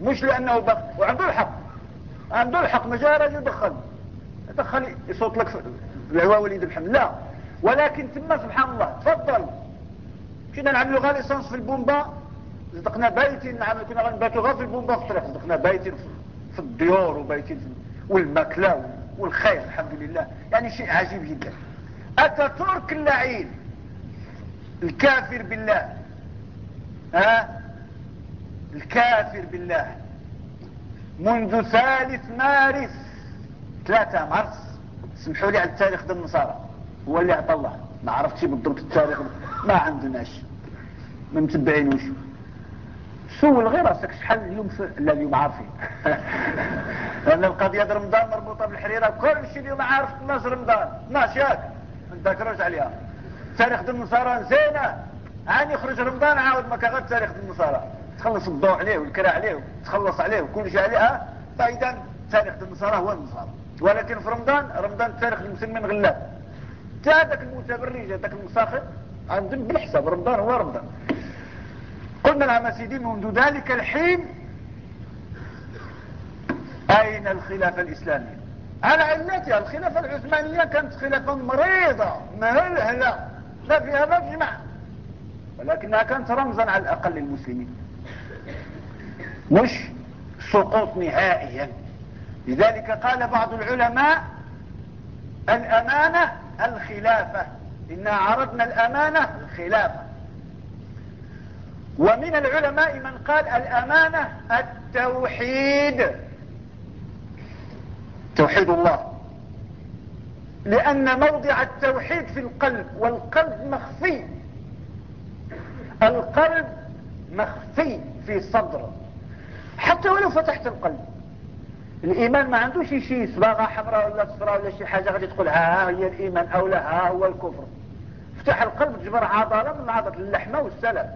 مش لأنه بق وعنده الحق. عنده الحق. ما جاء راجل دخل دخل يصوت لك العوا وليد الحمد لا. ولكن تما سبحان الله تفضل. كنا نعملوا غير ليسانس في البومبا. صدقنا بايتين نعمل كنا غنباتوا غير في البومبا في الطريق. صدقنا بايتين في الديور وبايتين والماكلة والخير الحمد لله. يعني شيء عجيب جدا. اتاتورك اللعين؟ الكافر بالله. ها؟ الكافر بالله. منذ ثالث مارس ثلاثة مارس. سمحوا لي على التاريخ ديال النصارى هو اللي عطى الله. ما عرفتش بالضبط التاريخ. ما عندناش ما متبعينوش سول غير راسك؟ شحال اليوم. لا اليوم عارفين. لأن القضية ديال رمضان مربوطة بالحريرة. كل شيء اليوم عارف. 12 رمضان. 12 ياك. ما نذكروش عليها. تاريخ ديال النصارى نسينا عاد يخرج رمضان عاود ما كان تاريخ ديال النصارى تخلص الضوء عليه والكرا عليه تخلص عليه وكل شيء عليه فاذا تاريخ النصارى هو النصارى ولكن في رمضان رمضان تاريخ المسلمين غلاب هذاك المتبرج هذاك المساخر عندهم بالحساب رمضان هو رمضان. قلنا لها سيدي منذ ذلك الحين أين الخلافة الإسلامية على علتها الخلافة العثمانية كانت خلافة مريضة. مهلهلة لا فيها ما في ولكنها كانت رمزا على الأقل للمسلمين. مش سقوط نهائيا. لذلك قال بعض العلماء الأمانة الخلافة. إنا عرضنا الأمانة الخلافة. ومن العلماء من قال الأمانة التوحيد. توحيد الله. لأن موضع التوحيد في القلب والقلب مخفي. القلب مخفي في صدر حتى ولو فتحت القلب. الإيمان ما عندوش شيء صباغة حمراء ولا صفراء ولا شي حاجة غادي تقول ها هي الإيمان أو لا ها هو الكفر. فتح القلب تجبر عضلة من عضلة اللحمة والسلام.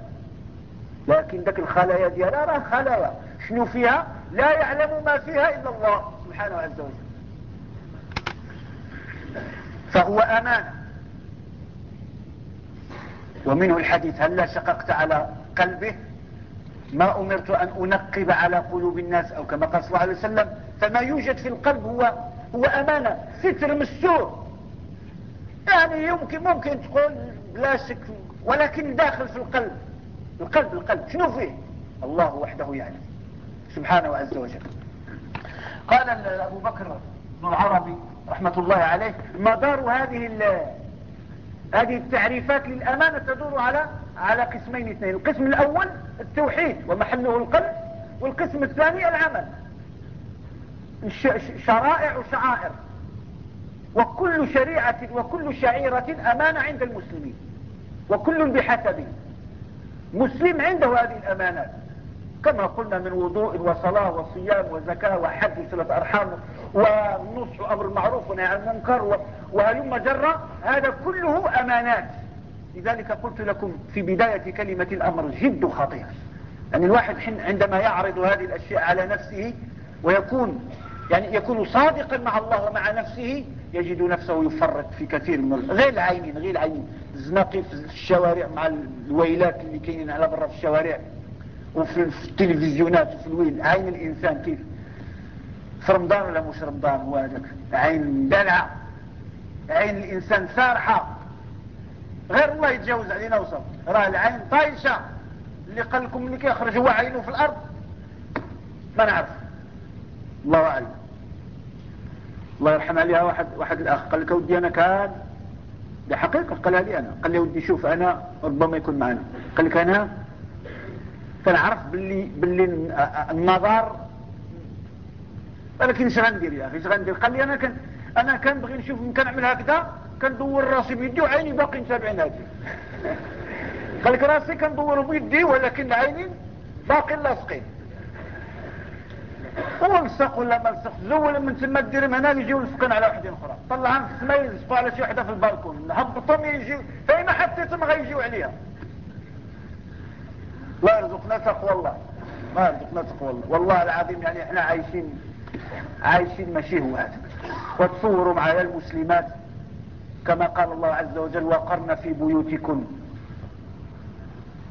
لكن ذاك الخلايا ديالها راه خلايا شنو فيها؟ لا يعلم ما فيها إلا الله سبحانه عز وجل. فهو أمانة ومنه الحديث هل لا شققت على قلبه؟ ما أمرت أن أنقب على قلوب الناس أو كما قال صلى الله عليه وسلم فما يوجد في القلب هو هو أمانة. ستر مستور يعني يمكن ممكن تقول بلا شك ولكن داخل في القلب. القلب القلب. شنو فيه؟ الله وحده يعني. سبحانه عز وجل. قال أبو بكر بن العربي رحمة الله عليه مدار هذه هذه التعريفات للأمانة تدور على على قسمين اثنين. القسم الأول التوحيد ومحله القلب والقسم الثاني العمل. شرائع وشعائر. وكل شريعة وكل شعيرة أمانة عند المسلمين. وكل بحسبه مسلم عنده هذه الأمانات كما قلنا من وضوء وصلاة وصيام وزكاة وحج وصلة أرحام ونصح أمر المعروف ونهي عن المنكر وهلم جرة هذا كله أمانات. لذلك قلت لكم في بداية كلمة الأمر جد خطير. يعني الواحد عندما يعرض هذه الأشياء على نفسه ويكون يعني يكون صادقا مع الله ومع نفسه يجد نفسه يفرط في كثير من غير العينين غير العينين. الزناقي في الشوارع مع الويلات اللي كاينين على برا في الشوارع وفي التلفزيونات وفي الويل. عين الإنسان كيف؟ في رمضان ولا مش رمضان؟ هو هذاك عين دلعة عين الإنسان سارحة. غير الله يتجاوز علينا وصل. راه العين طايشة. اللي قال لكم اللي كيخرج هو عينه في الأرض. ما نعرف. الله أعلم. الله يرحم عليها واحد واحد الأخ قال لك ودي أنا كان. بحقيقة قالها لي أنا. قال لي ودي شوف أنا ربما يكون معنا. قال لك أنا كنعرف باللي باللي النظر. ولكن اش غندير يا أخي؟ اش غندير؟ قال لي أنا كان أنا كنبغي نشوف كنعمل هكذا كندور راسي بيدي وعيني باقي متابعين هادي قال لك راسي كندور بيدي ولكن العينين باقي لاصقين. ولصق ولا ما لصق زول من تما دير هنا يجيو لصقين على وحدين أخرى. طلعهم في السماء يلصقوا على شي وحدة في البالكون هبطهم يجيو فين حطيتهم غيجيو عليها الله يرزقنا تقوى الله. الله يرزقنا تقوى الله. والله العظيم يعني إحنا عايشين عايشين ماشي هو هذا. وتصوروا معايا المسلمات كما قال الله عز وجل وقرن في بيوتكن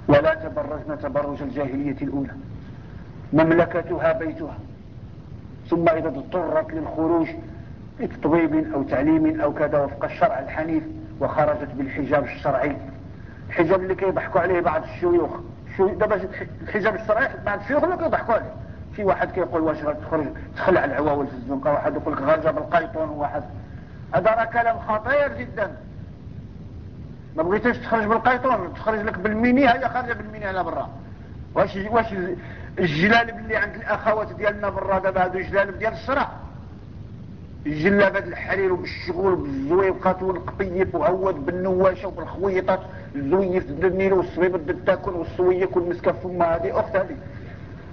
ولا تبرجن تبرج الجاهلية الأولى. مملكتها بيتها ثم إذا اضطرت للخروج لتطبيب أو تعليم أو كذا وفق الشرع الحنيف وخرجت بالحجاب الشرعي. الحجاب اللي كيضحكوا عليه بعض الشيوخ. دابا الحجاب الشرعي بعض الشيوخ اللي كيضحكوا عليه. في واحد كيقول واش غتخرج تخلع العواول في الزنقه واحد يقول لك غارجه بالقيطون واحد هذا راه كلام خطير جدا. ما بغيتيش تخرج بالقيطون تخرج لك بالميني هي خارجة بالميني على برا. واش واش الجلالب اللي عند الأخوات ديالنا برا دابا هادو جلالب ديال الشرع الجلابات الحرير وبالشغل بالزويقات والقطيف وهود بالنواشه وبالخويطات. الزويف ضد النيل والصبيب ضد التاكل والسويك والمسكه فما هذه أخت هذه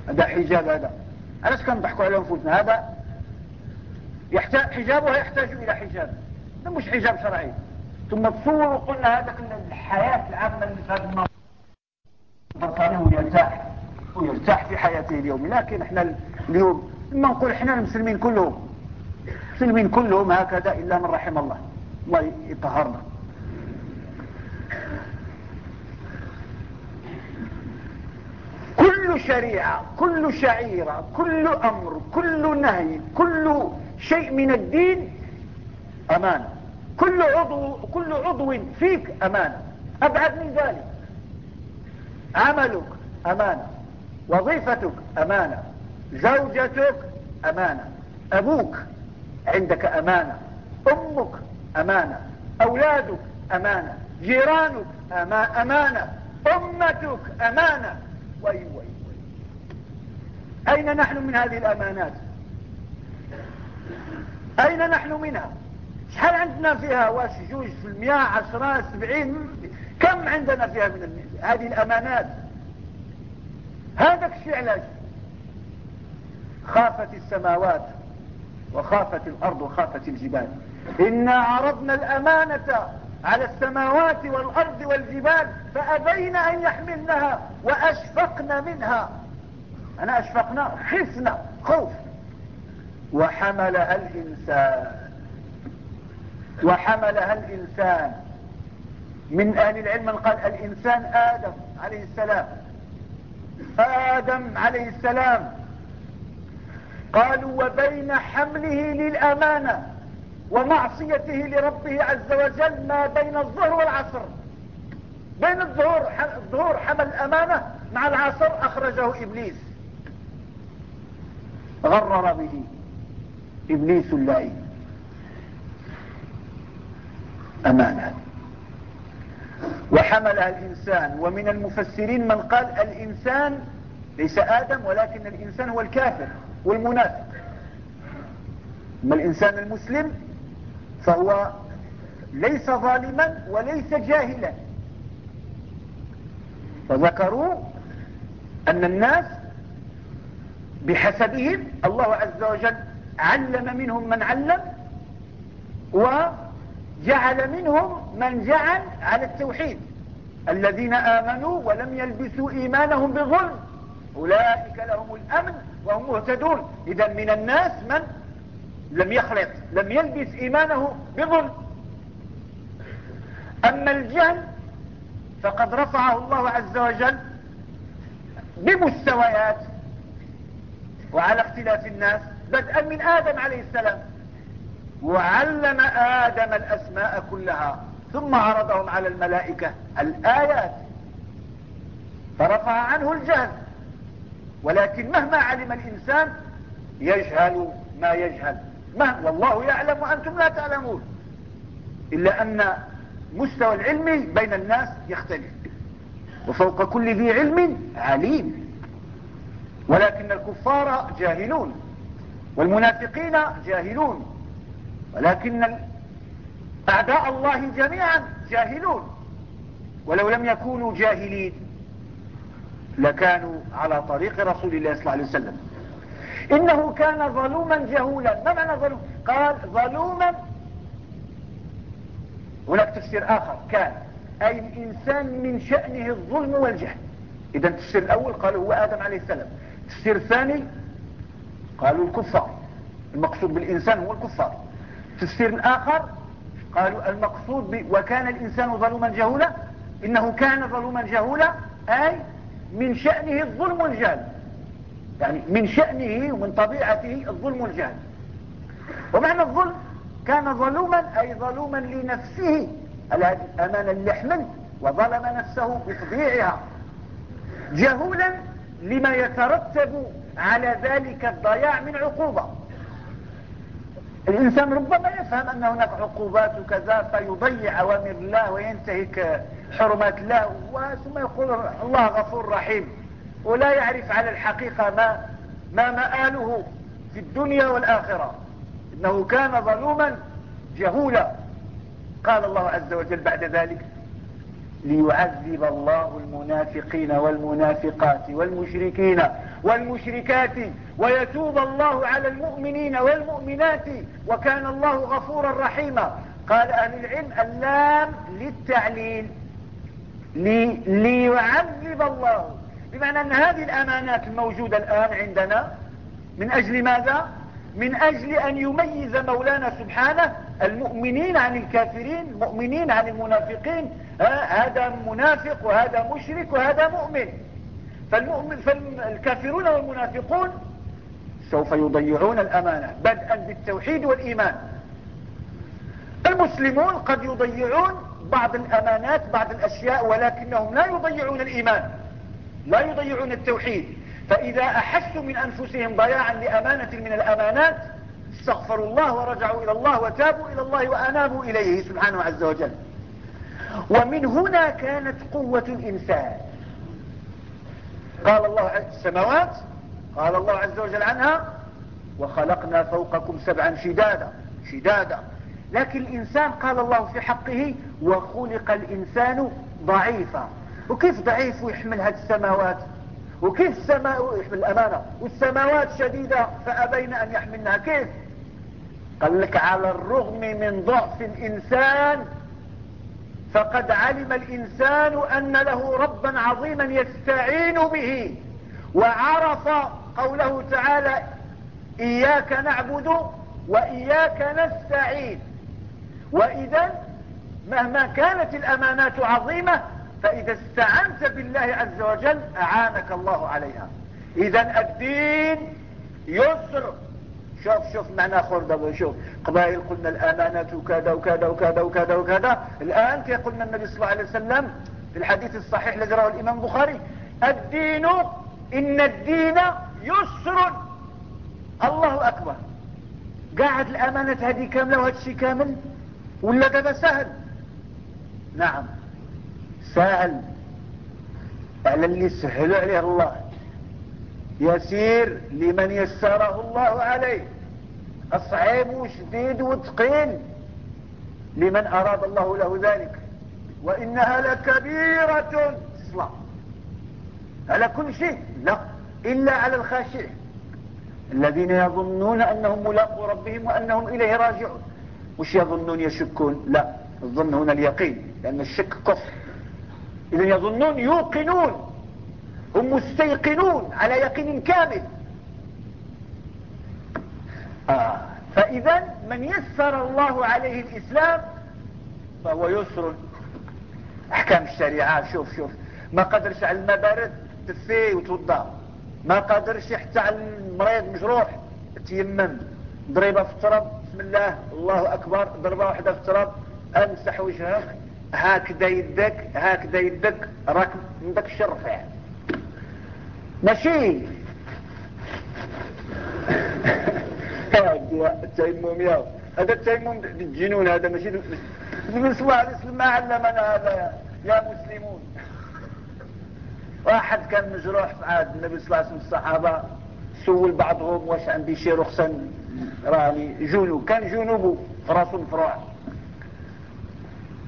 هذا حجاب هذا. علاش كنضحكوا على أنفسنا؟ هذا يحتاج حجابها يحتاج إلى حجاب. مش حجاب شرعي. ثم تصوروا قلنا هذا الحياة العامة اللي في هذا المنطقة ويرتاح ويرتاح في حياته اليوم. لكن إحنا اليوم لما نقول إحنا المسلمين كلهم المسلمين كلهم هكذا إلا من رحم الله. الله يطهرنا. كل شريعة كل شعيرة كل أمر كل نهي كل شيء من الدين أمانة كل عضو كل عضو فيك أمانة أبعد من ذلك. عملك أمانة وظيفتك أمانة زوجتك أمانة أبوك عندك أمانة أمك أمانة أولادك أمانة جيرانك أمانة أمتك أمانة. وي وي وي. أين نحن من هذه الأمانات؟ أين نحن منها؟ شحال عندنا فيها؟ واش جوج في المئة عشرة سبعين؟ كم عندنا فيها من هذه الأمانات؟ هذا الشيء علاش خافت السماوات وخافت الأرض وخافت الجبال. إنا عرضنا الأمانة على السماوات والأرض والجبال فأبين أن يحملنها وأشفقن منها. أنا أشفقنا؟ خفنا خوف. وحملها الإنسان. وحملها الإنسان. من أهل العلم قال الإنسان آدم عليه السلام. آدم عليه السلام. قالوا وبين حمله للأمانة ومعصيته لربه عز وجل ما بين الظهر والعصر. بين الظهور الظهور حمل الأمانة مع العصر أخرجه إبليس. غرر به. إبليس اللعين أمانة. وحملها الإنسان. ومن المفسرين من قال الإنسان ليس آدم ولكن الإنسان هو الكافر والمنافق. أما الإنسان المسلم فهو ليس ظالما وليس جاهلا. فذكروا أن الناس بحسبهم الله عز وجل علم منهم من علم وجعل منهم من جعل على التوحيد. الذين آمنوا ولم يلبسوا إيمانهم بظلم. أولئك لهم الأمن وهم مهتدون. إذا من الناس من لم يخلط لم يلبس إيمانه بظلم. أما الجهل فقد رفعه الله عز وجل بمستويات وعلى اختلاف الناس. بدءا من آدم عليه السلام. وعلم آدم الأسماء كلها ثم عرضهم على الملائكة الآيات. فرفع عنه الجهل. ولكن مهما علم الإنسان يجهل ما يجهل. ما والله يعلم وأنتم لا تعلمون. إلا أن مستوى العلم بين الناس يختلف. وفوق كل ذي علم عليم. ولكن الكفار جاهلون. والمنافقين جاهلون. ولكن أعداء الله جميعا جاهلون. ولو لم يكونوا جاهلين لكانوا على طريق رسول الله صلى الله عليه وسلم. إنه كان ظلوما جهولا. ما معنى ظلوم؟ قال ظلوما. هناك تفسير آخر. كان أي الإنسان من شأنه الظلم والجهل. إذا التفسير الأول قالوا هو آدم عليه السلام. التفسير الثاني قالوا الكفار. المقصود بالإنسان هو الكفار. التفسير الآخر قالوا المقصود. وكان الإنسان ظلوما جهولا إنه كان ظلوما جهولا أي من شأنه الظلم والجهل. يعني من شأنه ومن طبيعته الظلم والجهل. ومعنى الظلم كان ظلوما أي ظلوما لنفسه اللي حمل وظلم نفسه بتضييعها. جهولا لما يترتب على ذلك الضياع من عقوبة. الإنسان ربما يفهم أن هناك عقوبات وكذا فيضيع أوامر الله وينتهك حرمات الله ثم يقول الله غفور رحيم ولا يعرف على الحقيقة ما, ما مآله في الدنيا والآخرة. إنه كان ظلوما جهولا. قال الله عز وجل بعد ذلك ليعذب الله المنافقين والمنافقات والمشركين والمشركات ويتوب الله على المؤمنين والمؤمنات وكان الله غفورا رحيما. قال أهل العلم اللام للتعليل لي ليعذب الله. بمعنى أن هذه الأمانات الموجودة الآن عندنا من أجل ماذا؟ من أجل أن يميز مولانا سبحانه المؤمنين عن الكافرين المؤمنين عن المنافقين. هذا منافق وهذا مشرك وهذا مؤمن. فالمؤمن فالكافرون والمنافقون سوف يضيعون الأمانة بدءا بالتوحيد والإيمان. المسلمون قد يضيعون بعض الأمانات بعض الأشياء ولكنهم لا يضيعون الإيمان لا يضيعون التوحيد. فإذا أحسوا من أنفسهم ضياعا لأمانة من الأمانات استغفروا الله ورجعوا إلى الله وتابوا إلى الله وأنابوا إليه سبحانه عز وجل. ومن هنا كانت قوة الإنسان. قال الله السماوات قال الله عز وجل عنها وخلقنا فوقكم سبعا شدادا شدادا. لكن الإنسان قال الله في حقه وخلق الإنسان ضعيفا. وكيف ضعيف ويحمل هذه السماوات؟ وكيف السماء يحمل الأمانة؟ والسماوات شديدة فأبين أن يحملنها. كيف؟ قال لك على الرغم من ضعف الإنسان فقد علم الإنسان أن له ربا عظيما يستعين به وعرف قوله تعالى إياك نعبد وإياك نستعين وإذا مهما كانت الأمانات عظيمة فإذا استعنت بالله عز وجل أعانك الله عليها. إذا الدين يسر. شوف شوف معنى خردة شوف. قبائل قلنا الأمانة وكذا وكذا وكذا وكذا وكذا. الآن قلنا النبي صلى الله عليه وسلم في الحديث الصحيح الذي رواه الإمام البخاري الدين إن الدين يسر. الله أكبر. قاعد الأمانة هذه كاملة وهذا الشيء كامل؟ ولا دابا سهل؟ نعم. سهل. على اللي سهل عليه الله. يسير لمن يسره الله عليه. الصعيب وشديد وثقيل لمن أراد الله له ذلك. وإنها لكبيرة تصلى على كل شيء. لا إلا على الخاشع. الذين يظنون أنهم ملاقوا ربهم وأنهم إليه راجعون. مش يظنون يشكون؟ لا الظن هنا اليقين. لأن الشك كفر. إذا يظنون يوقنون. هم مستيقنون على يقين كامل. آه. فإذا من يسر الله عليه الإسلام فهو يسر. أحكام الشريعة شوف شوف. ما قدرش على المبارد تفيه وتوضى. ما قدرش حتى على المريض مجروح تيمم. ضريبة في التراب بسم الله الله أكبر. ضربة واحدة في التراب امسح وجهك هكذا يدك هكذا يدك راك من ذاك الشرفع ماشي التيمم يا هذا التيمم الجنون هذا ماشي النبي صلى الله عليه وسلم ما علمنا هذا؟ يا مسلمون. واحد كان مجروح في عهد النبي صلى الله عليه وسلم الصحابة سول بعضهم واش عندي شي رخصة. راني جنوب كان جنوبه راسه مفروع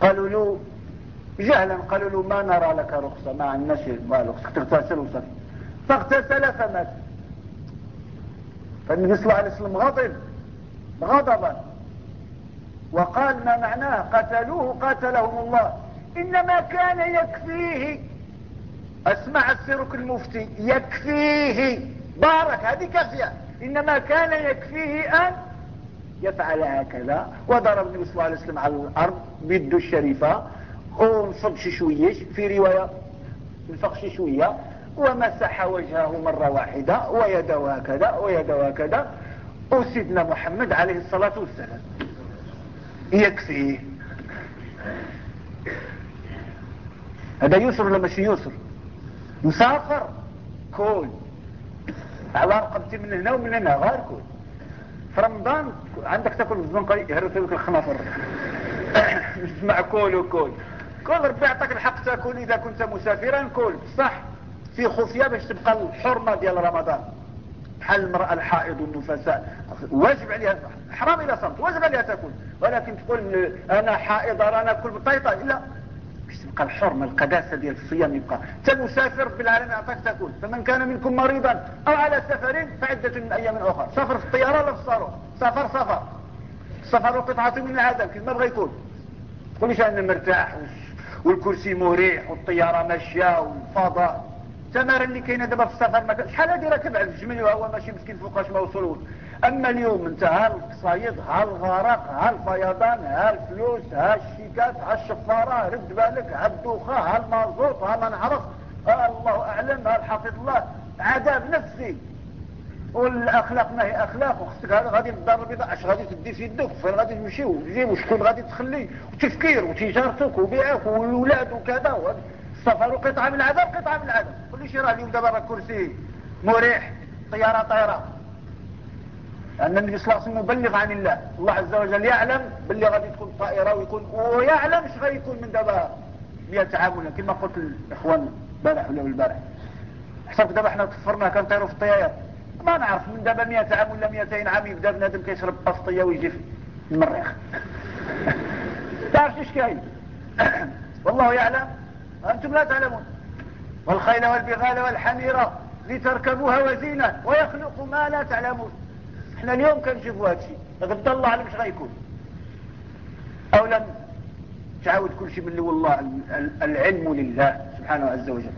قالوا له جهلا قالوا له ما نرى لك رخصة ما عندناش ما رخصة تغتسل وصف فاغتسل فمات فالنبي صلى الله عليه وسلم غضب غضبا وقال ما معناه؟ قتلوه قاتلهم الله. إنما كان يكفيه. أسمع السرك المفتي يكفيه. بارك هذه كافية. إنما كان يكفيه أن يفعل هكذا. وضرب النبي صلى الله عليه وسلم على الأرض بيده الشريفة. ونصب شي شويش. في رواية انفق شي شوية. ومسح وجهه مرة واحدة ويده هكذا ويده هكذا. وسيدنا محمد عليه الصلاة والسلام يكفيه هذا يسر ولا ماشي يسر؟ مسافر كل على رقبتي من هنا ومن هنا غير كل في رمضان عندك تاكل الزنقة يهرسوا لك الخنافر مع كل وكل كل ربي يعطيك الحق تاكل إذا كنت مسافرا كل صح. في خفية باش تبقى الحرمة ديال رمضان. بحال المرأة الحائض والنفساء. واجب عليها حرام إذا صمت واجب عليها تاكل. ولكن تقول أنا حائض أنا أكل بطيطة لا. باش تبقى الحرمة القداسة ديال الصيام يبقى. انت مسافر بالعالم يعطيك تاكل. فمن كان منكم مريضا أو على سفر فعدة من أيام أخرى. سافر في الطيارة ولا في الصاروخ؟ سفر سفر السفر قطعة من العذاب كيف ما بغى يكون تقوليش أنا مرتاح والكرسي مريح والطيارة ماشية والفضاء. التمارين اللي كاينة دابا في السفر ما شحال هادي راكب على الجمل وهو ماشي مسكين فوقاش ما وصلوش أما اليوم أنت ها القصايد ها الغرق ها الفيضان ها الفلوس ها الشيكات ها الشفارة رد بالك ها الدوخة ها المازوط ها ما نعرف ها الله أعلم ها الحفظ الله. عذاب نفسي. والأخلاق ما هي أخلاق وخصك هذا غادي للدار البيضاء اش غادي تدي في يدك فين غادي تمشي وتجيب وشكون غادي تخلي وتفكير وتجارتك وبيعك والولاد وكذا السفر قطعة من العذاب قطعة من العذاب. كل شيء راه اليوم دابا كرسي مريح طيارة طيارة لأن النبي صلى الله عليه وسلم مبلغ عن الله. الله عز وجل يعلم باللي غادي تكون طائرة ويكون ويعلم اش غيكون من دابا 100 عام كما قلت الإخوان البارح ولا البارح حسب دابا حنا كفرنا كنطيروا في الطيارات ما نعرف من دابا 100 عام ولا 200 عام يبدأ بنادم كيشرب باسطيه ويجي في المريخ تعرف إيش كاين؟ والله يعلم. أنتم لا تعلمون. والخيل والبغال والحميرة لتركبوها وزينة ويخلق ما لا تعلمون. إحنا اليوم كنشوفوا هذا الشيء. غدا الله اش غيكون. أو لم تعاود كل شيء من والله العلم لله سبحانه عز وجل.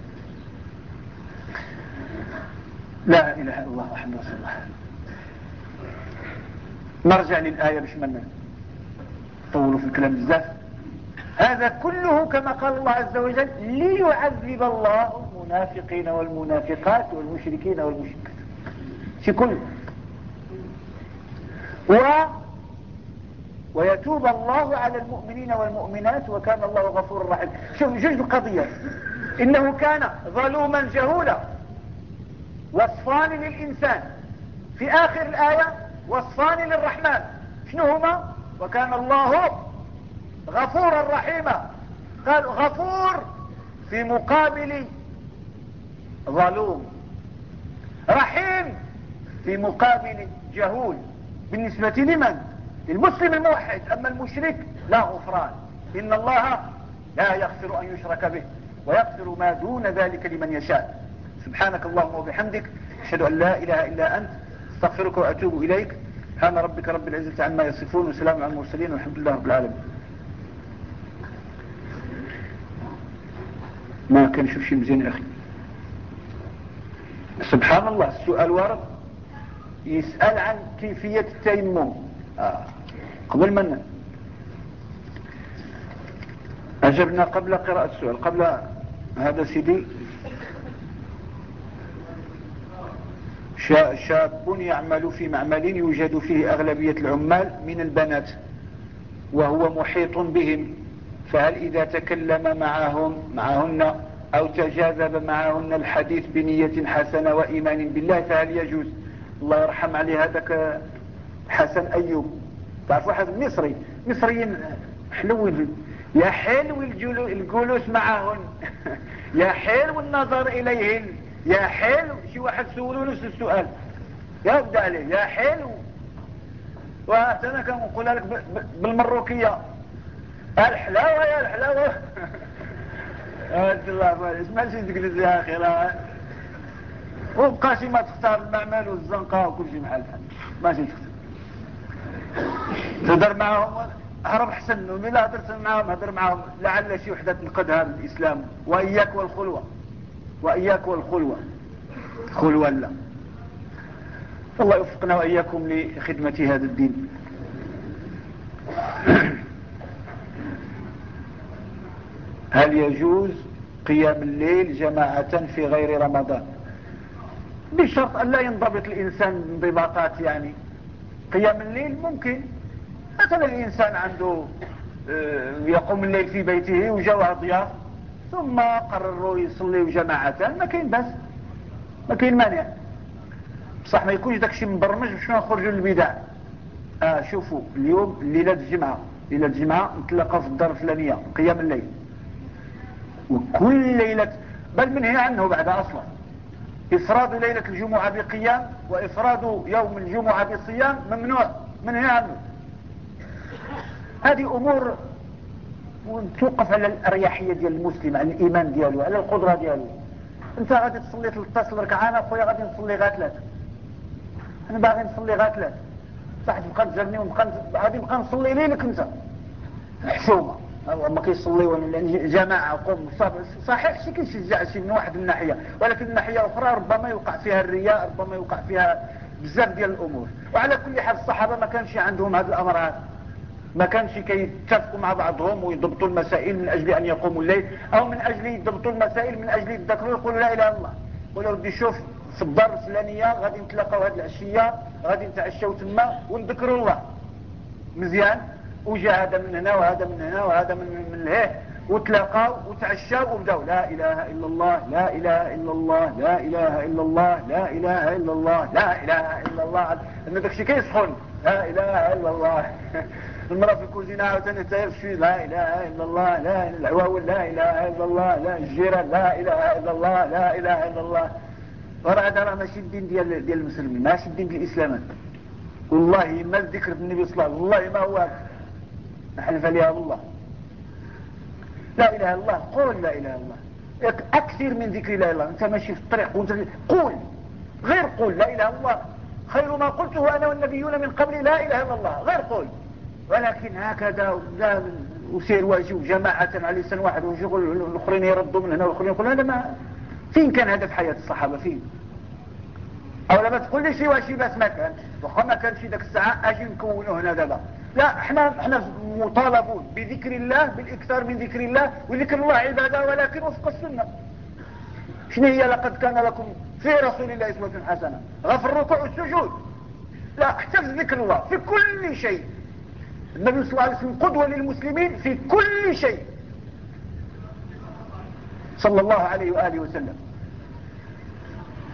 لا إله إلا الله محمد رسول الله نرجع للآية باش ما نطولوا في الكلام بزاف. هذا كله كما قال الله عز وجل ليعذب الله المنافقين والمنافقات والمشركين والمشركات. في كل و ويتوب الله على المؤمنين والمؤمنات وكان الله غفورا رحيما شوف جوج القضية. إنه كان ظلوما جهولا وصفان للإنسان. في آخر الآية وصفان للرحمن. شنو هما؟ وكان الله غفورا رحيما قال غفور في مقابل ظلوم. رحيم في مقابل جهول. بالنسبة لمن؟ المسلم الموحد. أما المشرك لا غفران. إن الله لا يغفر أن يشرك به ويغفر ما دون ذلك لمن يشاء. سبحانك اللهم وبحمدك أشهد أن لا إله إلا أنت أستغفرك وأتوب إليك. سبحان ربك رب العزة عما يصفون وسلام على المرسلين والحمد لله رب العالمين. ما كنشوف شي مزيان أخي. سبحان الله السؤال ورد يسأل عن كيفية التيمم. آه. قبل من أجبنا قبل قراءة السؤال قبل هذا سيدي. شاب يعمل في معمل يوجد فيه أغلبية العمال من البنات وهو محيط بهم. فهل إذا تكلم معهم معهن أو تجاذب معهن الحديث بنية حسنة وإيمان بالله فهل يجوز؟ الله يرحم عليه هذاك حسن أيوب. تعرف واحد مصري مصريين حلوين يا حلو الجلوس معهن. يا حلو النظر إليهن. يا حلو شي واحد سولوا نفس السؤال. يا عليه يا حلو. وأنا كنقول لك بالمروكية. الحلاوة يا الحلاوة هاد الله ماشي تجلس يا أخي لا وبقى ما تختار المعمل والزنقة وكل شيء بحال ماشي تختار. تهدر معهم هرب احسن ومن لا هدرت معهم هدر معهم لعل شي وحدة تنقدها الإسلام. وإياك والخلوة. وإياك والخلوة. خلوة لا. الله يوفقنا وإياكم لخدمة هذا الدين. هل يجوز قيام الليل جماعة في غير رمضان؟ بشرط أن لا ينضبط الإنسان انضباطات يعني قيام الليل ممكن. مثلا الإنسان عنده آه، يقوم الليل في بيته وجوه ضياف ثم قرروا يصلي جماعة ما كاين بس ما كاين مانع. بصح ما يكونش داكشي مبرمج باش نخرجوا للبدع؟ آه شوفوا اليوم ليلة الجمعة. ليلة الجمعة نتلاقى في الدار الفلانية قيام الليل. وكل ليلة بل منهي عنه بعد أصلا. إفراد ليلة الجمعة بقيام وإفراد يوم الجمعة بصيام ممنوع. منهي عنه؟ هذه أمور توقف على الأريحية ديال المسلم على الإيمان ديالو على القدرة ديالو. أنت غادي تصلي 13 ركعة أنا خويا غادي نصلي غير ثلاثة. أنا باغي نصلي غير ثلاثة. صح تبقى تجرني ونبقى غادي نبقى نصلي ليلك أنت. حشومة ما كيصليو جماعة قوم صحيح شي كيشجع شي من واحد الناحية ولكن الناحية أخرى ربما يوقع فيها الرياء ربما يوقع فيها بزاف ديال الأمور. وعلى كل حال الصحابة ما كانش عندهم هذا الامر هذا ما كانش كيتفقوا مع بعضهم ويضبطوا المسائل من أجل أن يقوموا الليل أو من أجل يضبطوا المسائل من أجل يذكروا يقولوا لا إله إلا الله. يقولوا ردي شوف في الدار الفلانية غادي نتلاقاو هذه العشية غادي نتعشاو تما ونذكروا الله. مزيان؟ وجا هذا من هنا وهذا من هنا وهذا من من هيه وتلاقاو وتعشاو وبداو لا اله الا الله لا اله الا الله لا اله الا الله لا اله الا الله لا اله الا الله ان داكشي كيسخن لا اله الا الله المرأة في الكوزينة عاوتاني في لا اله الا الله لا العواول لا اله الا الله لا الجيران لا اله الا الله لا اله الا الله وراه هذا راه ماشي الدين ديال ديال المسلمين ماشي الدين ديال الاسلام والله ما الذكر النبي صلى الله عليه وسلم والله ما هو نحلف عليها الله. لا إله إلا الله. قول لا إله إلا الله. أكثر من ذكر لا إلا الله. أنت ماشي في الطريق وأنت قول. غير قول. لا إله إلا الله. خير ما قلته أنا والنبيون من قبل لا إله إلا الله. غير قول. ولكن هكذا وسير واجب جماعة على لسان واحد وشغل الآخرين يردوا من هنا والآخرين يقولوا هذا ما فين كان في حياة الصحابة؟ فين؟ أو لما تقول لي شي واشي بس ما كان وخا ما كانش داك الساعة أجي نكونوا هنا دابا. لا إحنا إحنا مطالبون بذكر الله بالإكثار من ذكر الله وذكر الله عبادة ولكن وفق السنة. شنو هي لقد كان لكم في رسول الله أسوة حسنة؟ غفر الركوع والسجود. لا حتى في ذكر الله في كل شيء. النبي صلى الله عليه وسلم قدوة للمسلمين في كل شيء. صلى الله عليه وآله وسلم.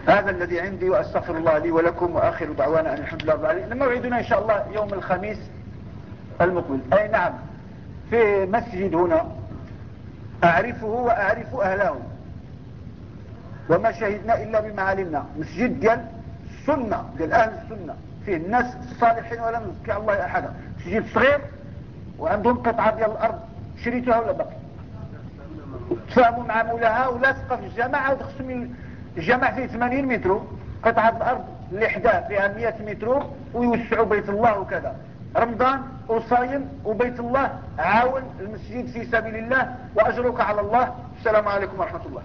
هذا الذي عندي وأستغفر الله لي ولكم وآخر دعوانا أن الحمد لله رب العالمين. موعدنا إن شاء الله يوم الخميس. المقبل أي نعم. في مسجد هنا أعرفه وأعرف أهله. وما شهدنا إلا بما علمنا. مسجد ديال السنة ديال أهل السنة. فيه الناس الصالحين ولم يذكر الله أحدا. مسجد صغير وعندهم قطعة ديال الأرض. شريتوها ولا باقي؟ تفاهموا مع مولاها ولا تبقى في الجامعة وتقسم الجامع فيه 80 متر. قطعة الأرض اللي حداه فيها 100 متر ويوسعوا بيت الله وكذا. رمضان وصايم وبيت الله عاون المسجد في سبيل الله وأجرك على الله. السلام عليكم ورحمة الله.